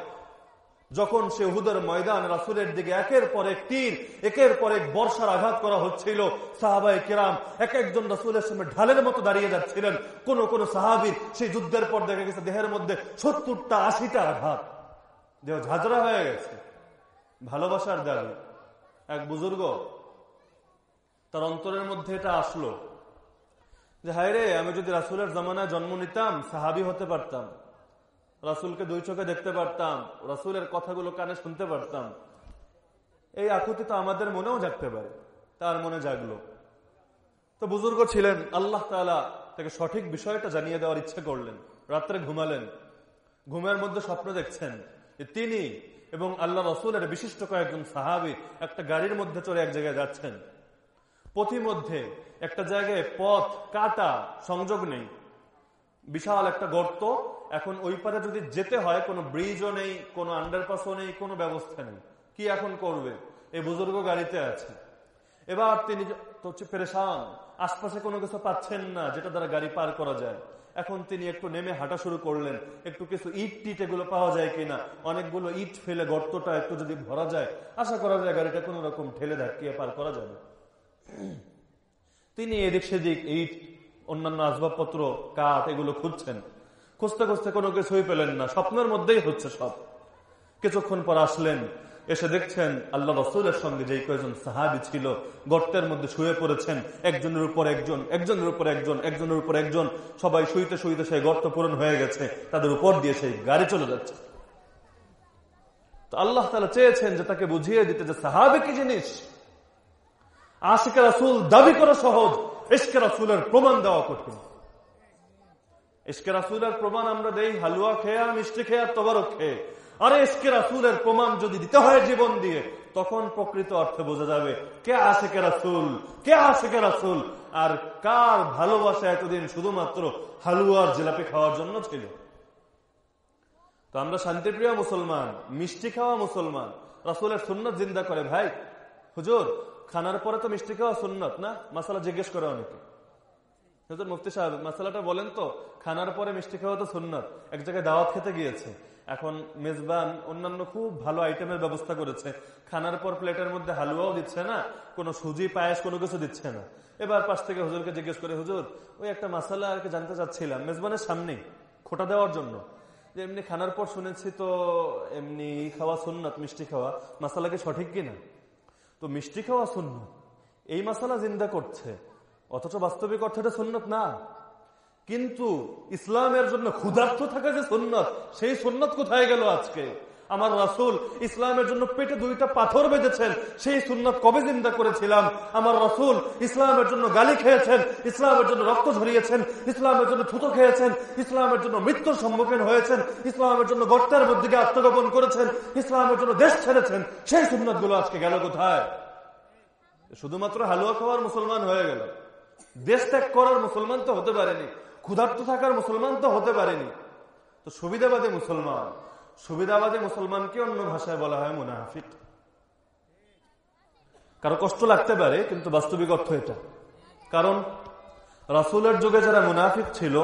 যখন সে হুদের ময়দান রাসুলের দিকে একের পর এক তীর, একের পর এক বর্ষার আঘাত করা হচ্ছিল। সাহাবাই কেরাম এক একজন রাসুলের সামনে ঢালের মতো দাঁড়িয়ে যাচ্ছিলেন। কোন কোন সাহাবির সেই যুদ্ধের পর দেখা গেছে দেহের মধ্যে সত্তরটা আশিটা আঘাত। দেহ ঝাঁঝরা হয়ে গেছে। ভালোবাসার দাবি। এক বুজুর্গ তার অন্তরের মধ্যে এটা আসলো যে, হায় রে, আমি যদি রাসুলের জমানায় জন্ম নিতাম, সাহাবি হতে পারতাম, রাসুলকে দুই চোখে দেখতে পারতাম, রাসুলের কথাগুলো কানে শুনতে পারতাম, এই আকুতি তো আমাদের মনেও জাগতে পারে, তার মনে জাগলো। তো বুজুর্গ ছিলেন, আল্লাহ তালা তাকে সঠিক বিষয়টা জানিয়ে দেওয়ার ইচ্ছে করলেন, রাত্রে ঘুমালেন, ঘুমের মধ্যে স্বপ্ন দেখছেন তিনি এবং আল্লাহ রসুলের বিশিষ্ট কয়েকজন সাহাবি একটা গাড়ির মধ্যে চলে এক জায়গায় যাচ্ছেন। পথিমধ্যে একটা জায়গায় পথ, কাটা সংযোগ নেই। বিশাল একটা গর্ত। এখন ওই পারে যদি যেতে হয়, কোনো ব্রিজও নেই, কোনো আন্ডারপাসও নেই, কোনো ব্যবস্থা নেই। কি এখন করবে? এই বুজুর্গ গাড়িতে আছে। এবার তিনি হচ্ছে পেরেশান। আশপাশে কোনো কিছু পাচ্ছেন না, যেটা দ্বারা গাড়ি পার করা যায়। এখন তিনি একটু নেমে হাঁটা শুরু করলেন। একটু কিছু ইট টিট এগুলো পাওয়া যায় কিনা? অনেকগুলো ইট ফেলে গর্তটা একটু যদি ভরা যায়, আশা করা যায় গাড়িটা কোন রকম ঠেলে ধাক্কিয়ে পার করা যাবে। তিনি এদিক সেদিক ইট, অন্যান্য আসবাবপত্র, কাঠ এগুলো খুঁজছেন। খুঁজতে খুঁজতে কোনো কিছুই পেলেন না। স্বপ্নের মধ্যেই হচ্ছে সব। কিছুক্ষণ পর আসলেন। এসে দেখছেন, আল্লাহ রসুলের সঙ্গে যেই কয়েকজন সাহাবি ছিল, গর্তের মধ্যে শুয়ে পড়েছেন, একজনের উপর একজন, একজনের উপর একজন, একজনের উপর একজন, সবাই শুইতে শুইতে সেই গর্ত পূরণ হয়ে গেছে, তাদের উপর দিয়ে সেই গাড়ি চলে যাচ্ছে। আল্লাহ তালা চেয়েছেন যে তাকে বুঝিয়ে দিতে যে সাহাবে কি জিনিস? আশিকে রাসুল দাবি করা সহজ ইস্কে রাসুলের প্রমাণ দেওয়া কঠিন। ইস্কে রাসুলের প্রমাণ আমরা দেই, হালুয়া খেয়ে মিষ্টি খেয়ে আর তবরক খেয়ে। আরে ইস্কে রাসুলের প্রমাণ যদি দিতে হয় জীবন দিয়ে, তখন প্রকৃত অর্থে বোঝা যাবে কে আশেকে রাসুল, কে আশেকে রাসুল, আর কার ভালোবাসা এতদিন শুধুমাত্র হালুয়ার জিলাপি খাওয়ার জন্য ছিল। তো আমরা শান্তিপ্রিয় মুসলমান, মিষ্টি খাওয়া মুসলমান, রাসুলের সুন্নত জিন্দা করে ভাই। হুজুর, খানার পরে তো মিষ্টি খাওয়া সুন্নত না? মাসালা জিজ্ঞেস করে অনেকে। হুজুর, মুফতি সাহেব, মাসালাটা বলেন তো, খানার পরে মিষ্টি খাওয়া তো সুন্নত, এক জায়গায় দাওয়াত খেতে গিয়েছে। এখন মেজবান অন্যান্য খুব ভালো আইটেমের ব্যবস্থা করেছে। খানার পর প্লেটের মধ্যে হালুয়াও দিচ্ছে না, কোনো সুজি, পায়েস, কোনো কিছু দিচ্ছে না। এবার পাশ থেকে হুজুরকে জিজ্ঞেস করে, হুজুর, ওই একটা মাসালা আর কি জানতে চাচ্ছিলাম, মেজবানের সামনেই খোটা দেওয়ার জন্য। যে এমনি খানার পর শুনেছি তো এমনি খাওয়া সুন্নত, মিষ্টি খাওয়া। মাসালা কি সঠিক কিনা? তো মিষ্টি খাওয়া সুন্নত। এই মাসালা জিন্দা করছে। অথচ বাস্তবিক অর্থটা সুন্নত না। কিন্তু ইসলামের জন্য ক্ষুধার্থ থাকা যে সুন্নত, সেই সুন্নত কোথায় গেল আজকে? আমার রাসুল ইসলামের জন্য পেটে দুইটা পাথর বেঁধেছেন, সেই সুন্নত কবে চিন্তা করেছিলাম? আমার রাসুল ইসলামের জন্য গালি খেয়েছেন, ইসলামের জন্য রক্ত ঝরিয়েছেন, ইসলামের জন্য থুতো খেয়েছেন, ইসলামের জন্য মৃত্যুর সম্মুখীন হয়েছেন, ইসলামের জন্য গর্তের মধ্যে আত্মগোপন করেছেন, ইসলামের জন্য দেশ ছেড়েছেন, সেই সুন্নতগুলো আজকে গেল কোথায়? শুধুমাত্র হালুয়া খাওয়ার মুসলমান হয়ে গেল। দেশ ত্যাগ করার মুসলমান তো হতে পারেনি। ক্ষুধার্ত থাকার মুসলমান তো হতে পারেনি। তো সুবিধাবাদী মুসলমান, সুবিধাবাদী মুসলমানকে অন্য ভাষায় বলা হয় মুনাফিক। কারও কষ্ট লাগতে পারে, কিন্তু বাস্তবিক অর্থ এটা। কারণ, রাসুলের যুগে যারা মুনাফিক ছিল,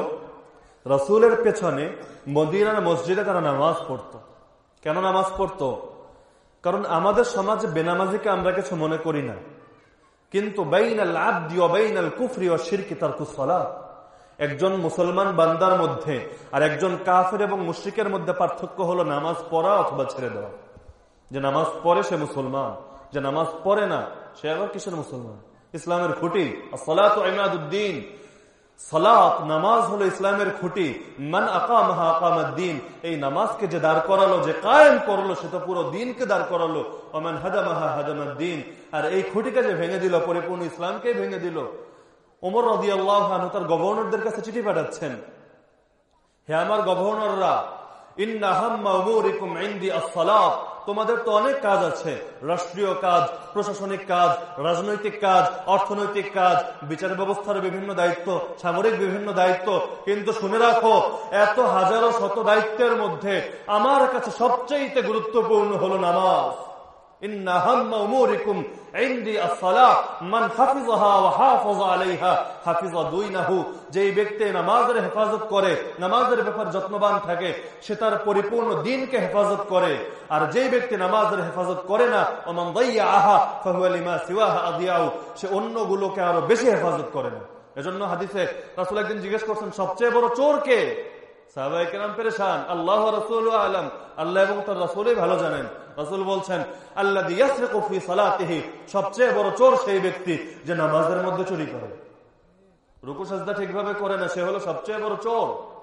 রাসুলের পেছনে মদিনার মসজিদে তারা নামাজ পড়ত। কেন নামাজ পড়ত? কারণ আমাদের সমাজে বেনামাজিকে আমরা কিছু মনে করি না। কিন্তু বাইনাল আব্দি ও বাইনাল কুফরি ও শিরকি তার কুসলা একজন মুসলমান বান্দার মধ্যে আর একজন কাফের এবং মুশ্রিকের মধ্যে পার্থক্য হলো নামাজ পড়া অথবা ছেড়ে দেওয়া। যে নামাজ পড়ে সে মুসলমান, যে নামাজ পড়ে না সে আবার কিসের মুসলমান? ইসলামের খুঁটি সলাত ইমাদুদ্দিন। সলাত, নামাজ হলো ইসলামের খুঁটি। মান আকামাহা আকামাদ্দিন। এই নামাজকে যে দাঁড় করালো, যে কায়েম করল, সে তো পুরো দিনকে দাঁড় করালো। অমান হাদামাহা হাদামাদ্দিন। আর এই খুঁটিকে যে ভেঙে দিল, পরিপূর্ণ ইসলামকে ভেঙে দিল। ওমর রদি তার গভর্নরদের কাছে চিঠি পাঠাচ্ছেন। হে আমার গভর্নররা তোমাদের তো অনেক কাজ আছে। রাষ্ট্রীয় কাজ, প্রশাসনিক কাজ, রাজনৈতিক কাজ, অর্থনৈতিক কাজ, বিচার ব্যবস্থার বিভিন্ন দায়িত্ব, সামরিক বিভিন্ন দায়িত্ব। কিন্তু শুনে রাখো, এত হাজারো শত দায়িত্বের মধ্যে আমার কাছে সবচেয়ে গুরুত্বপূর্ণ হলো নামাজ। إن هم أموركم عندي الصلاة من حفظها وحافظ عليها حفظ دينه যেই ব্যক্তি নামাজের হেফাজত করে নামাজের ব্যাপার যত্নবান থাকে সে তার পরিপূর্ণ দিনকে হেফাজত করে আর যেই ব্যক্তি নামাজের হেফাজত করে না ওমান দাইয়া আহা ফাহুয়ালিমা সিওয়াহা আদিয়াউ সে অন্যগুলোকে আরো বেশি হেফাজত করে না এজন্য হাদিসে রাসূল একদিন জিজ্ঞেস করছেন সবচেয়ে বড় চোর কে আল্লাহ রসুল আলম। আল্লাহ ভালো জানেন। রসুল বলছেন আল্লাহ সবচেয়ে বড় চোর সেই ব্যক্তি যে নামাজের মধ্যে চুরি করে। করে না, সে হলো সবচেয়ে বড় চোর।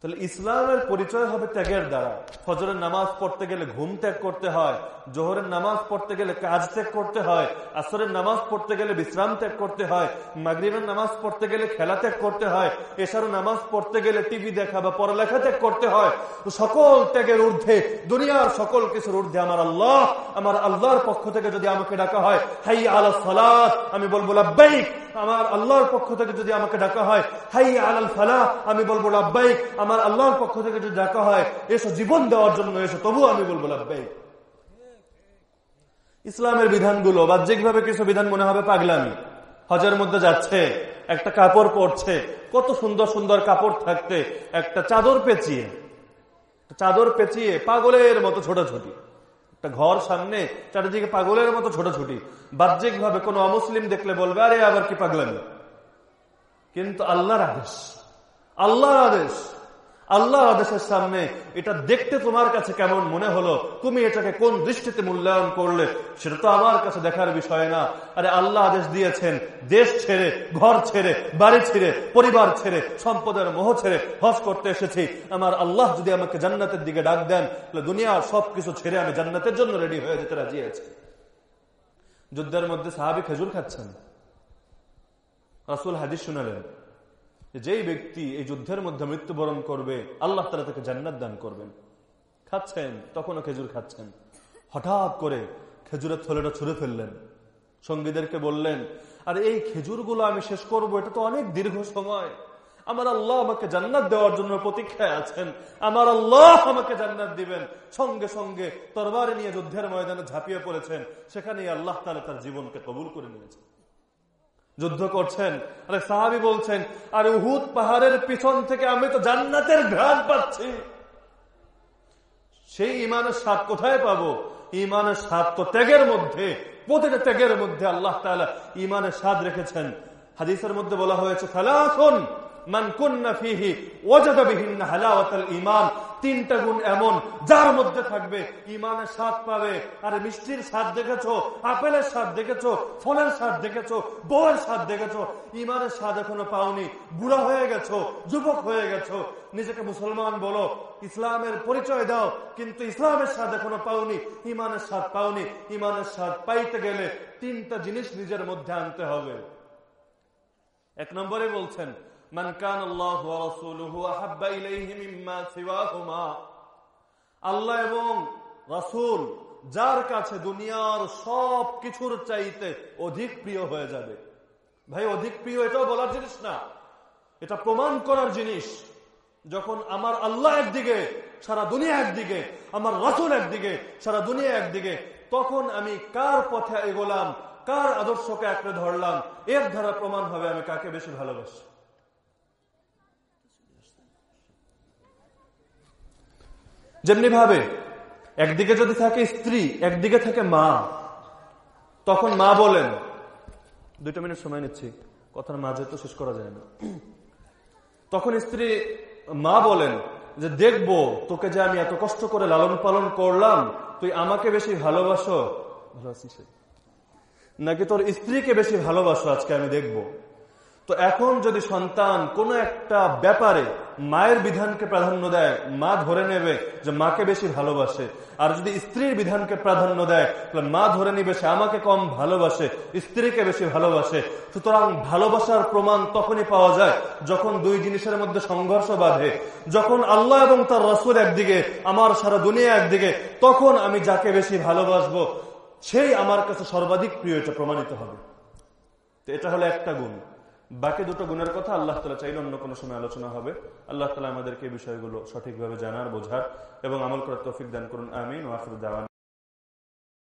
তাহলে ইসলামের পরিচয় হবে ত্যাগের দ্বারা। ফজরের নামাজ পড়তে গেলে ঘুম ত্যাগ করতে হয়, জোহরের নামাজ পড়তে গেলে কাজ ত্যাগ করতে হয়, আসরের নামাজ পড়তে গেলে বিশ্রাম ত্যাগ করতে হয়, মাগরীবের নামাজ পড়তে গেলে খেলা ত্যাগ করতে হয় এছাড়াও নামাজ পড়তে গেলে টিভি দেখা বা পড়ালেখা ত্যাগ করতে হয়। সকল ত্যাগের ঊর্ধ্বে, দুনিয়ার সকল কিছুর ঊর্ধ্বে আমার আল্লাহ, আমার আল্লাহর পক্ষ থেকে যদি আমাকে ডাকা হয়, হাই আলা সালাত, আমি বলব লাব্বাইক, আমার আল্লাহর পক্ষ থেকে যদি আমাকে ডাকা হয়, হাই আলাল ফালাহ, আমি বলব লাব্বাইক আমার আল্লাহর পক্ষ থেকে যদি ডাকা হয়, এসো জীবন দেওয়ার জন্য এসো তবু আমি বলব লাভবাই ইসলামের বিধানগুলো, বাহ্যিকভাবে কিছু বিধান মনে হবে পাগলামি। হজের মধ্যে যাচ্ছে, একটা কাপড় পরছে, কত সুন্দর সুন্দর কাপড় থাকতে, একটা চাদর পেঁচিয়ে চাদর পেঁচিয়ে পাগলের মতো ছোটাছুটি। একটা ঘর সামনে, চারিদিকে পাগলের মতো ছোটাছুটি। বাহ্যিক ভাবে কোনো অমুসলিম দেখলে বলবে, আরে, আবার কি পাগলামি? কিন্তু আল্লাহর আদেশ আল্লাহর আদেশ আল্লাহ আদেশের সামনে এটা দেখতে তোমার কাছে কেমন মনে হলো? তুমি এটাকে কোন দৃষ্টিতে মূল্যায়ন করলে? সেটা তো আমার কাছে দেখার বিষয় না। আরে আল্লাহ আদেশ দিয়েছেন, দেশ ছেড়ে, ঘর ছেড়ে, বাড়ি ছেড়ে, পরিবার ছেড়ে, সম্পদের মোহ ছেড়ে হজ করতে এসেছি। আমার আল্লাহ যদি আমাকে জান্নাতের দিকে ডাক দেন, তাহলে দুনিয়ার সবকিছু ছেড়ে আমি জান্নাতের জন্য রেডি হয়ে যেতে রাজি আছি। যুদ্ধের মধ্যে সাহাবি খেজুর খাচ্ছেন। রাসুল হাদিস শুনালেন যেই ব্যক্তি এই যুদ্ধের মধ্যে মৃত্যুবরণ করবে, আল্লাহ তালা তাকে জান্নাত দান করবেন। খাচ্ছেন, তখনও খেজুর খাচ্ছেন। হঠাৎ করে খেজুরের থলেটা ছুঁড়ে ফেললেন। সঙ্গীদেরকে বললেন, আর এই খেজুরগুলো আমি শেষ করব, এটা তো অনেক দীর্ঘ সময়। আমার আল্লাহ আমাকে জান্নাত দেওয়ার জন্য প্রতীক্ষায় আছেন। আমার আল্লাহ আমাকে জান্নাত দিবেন। সঙ্গে সঙ্গে তরবারে নিয়ে যুদ্ধের ময়দানে ঝাঁপিয়ে পড়েছেন। সেখানে আল্লাহ তালা তার জীবনকে কবুল করে নিয়েছেন। যুদ্ধ করছেন। আরে সাহাবি বলছেন, আর উহুদ পাহাড়ের পিছন থেকে আমি তো জান্নাতের ঘ্রাণ পাচ্ছি। সেই ইমানের স্বাদ কোথায় পাবো? ইমানের স্বাদ তো ত্যাগের মধ্যে। প্রতিটা ত্যাগের মধ্যে আল্লাহ তাআলা ইমানের স্বাদ রেখেছেন। হাদিসের মধ্যে বলা হয়েছে খালাসুন মান কুন্না ফিহি ওয়াজাদা বিহিন্না হালাওয়াতাল ঈমান। তিনটা গুণ এমন, যার মধ্যে থাকবে ইমানের স্বাদ পাবে। আর মিষ্টির স্বাদ দেখেছ? আপেলের স্বাদ দেখেছ? ফলের স্বাদ দেখেছ? বউয়ের স্বাদ দেখেছ? ইমানের স্বাদ এখনও পাওনি। বুড়া হয়ে গেছো, যুবক হয়ে গেছো। নিজেকে মুসলমান বলো, ইসলামের পরিচয় দাও, কিন্তু ইসলামের স্বাদ এখনও পাওনি, ইমানের স্বাদ পাওনি। ইমানের স্বাদ পাইতে গেলে তিনটা জিনিস নিজের মধ্যে আনতে হবে। এক নম্বরে বলছেন মান কান আল্লাহ ওয়া রাসূলুহু আহাব্বা ইলাইহি মিম্মা সিওয়াহুমা। আল্লাহ এবং রাসূল যার কাছে দুনিয়ার সব কিছুর চাইতে অধিক প্রিয় হয়ে যাবে। ভাই, অধিক প্রিয় এটাও বলার জিনিস না। এটা প্রমাণ করার জিনিস। যখন আমার আল্লাহ একদিকে, সারা দুনিয়া একদিকে, আমার রাসূল একদিকে, সারা দুনিয়া একদিকে, তখন আমি কার পথে এগোলাম, কার আদর্শকে আঁকড়ে ধরলাম, এর দ্বারা প্রমাণ হবে আমি কাকে বেশি ভালোবাসি। যেমনি ভাবে, একদিকে যদি থাকে স্ত্রী, একদিকে থাকে মা, তখন মা বলেন, দুইটা মিনিট সময় নিচ্ছি, কথার মাঝে তো শেষ করা যায় না। তখন স্ত্রী মা বলেন যে, দেখব, তোকে যে আমি এত কষ্ট করে লালন পালন করলাম, তুই আমাকে বেশি ভালোবাসো। নাকি তোর স্ত্রীকে বেশি ভালোবাসো আজকে আমি দেখব? তো এখন যদি সন্তান কোনো একটা ব্যাপারে মায়ের বিধানকে প্রাধান্য দেয়, মা ধরে নেবে যে মাকে বেশি ভালোবাসে। আর যদি স্ত্রীর বিধানকে প্রাধান্য দেয়, তাহলে মা ধরে নিবে সে আমাকে কম ভালোবাসে, স্ত্রীকে বেশি ভালোবাসে। সুতরাং ভালোবাসার প্রমাণ তখনই পাওয়া যায় যখন দুই জিনিসের মধ্যে সংঘর্ষ বাঁধে। যখন আল্লাহ এবং তার রসুল একদিকে, আমার সারা দুনিয়া একদিকে, তখন আমি যাকে বেশি ভালোবাসবো, সেই আমার কাছে সর্বাধিক প্রিয় এটা প্রমাণিত হবে। এটা হলো একটা গুণ। বাকি দুটো গুণের কথা আল্লাহ তালা চাইলে অন্য কোনো সময় আলোচনা হবে। আল্লাহ তালা আমাদেরকে এই বিষয়গুলো সঠিকভাবে জানার, বোঝার এবং আমল করার তৌফিক দান করুন। আমিন। ওয়াফরুদ্দাওয়ান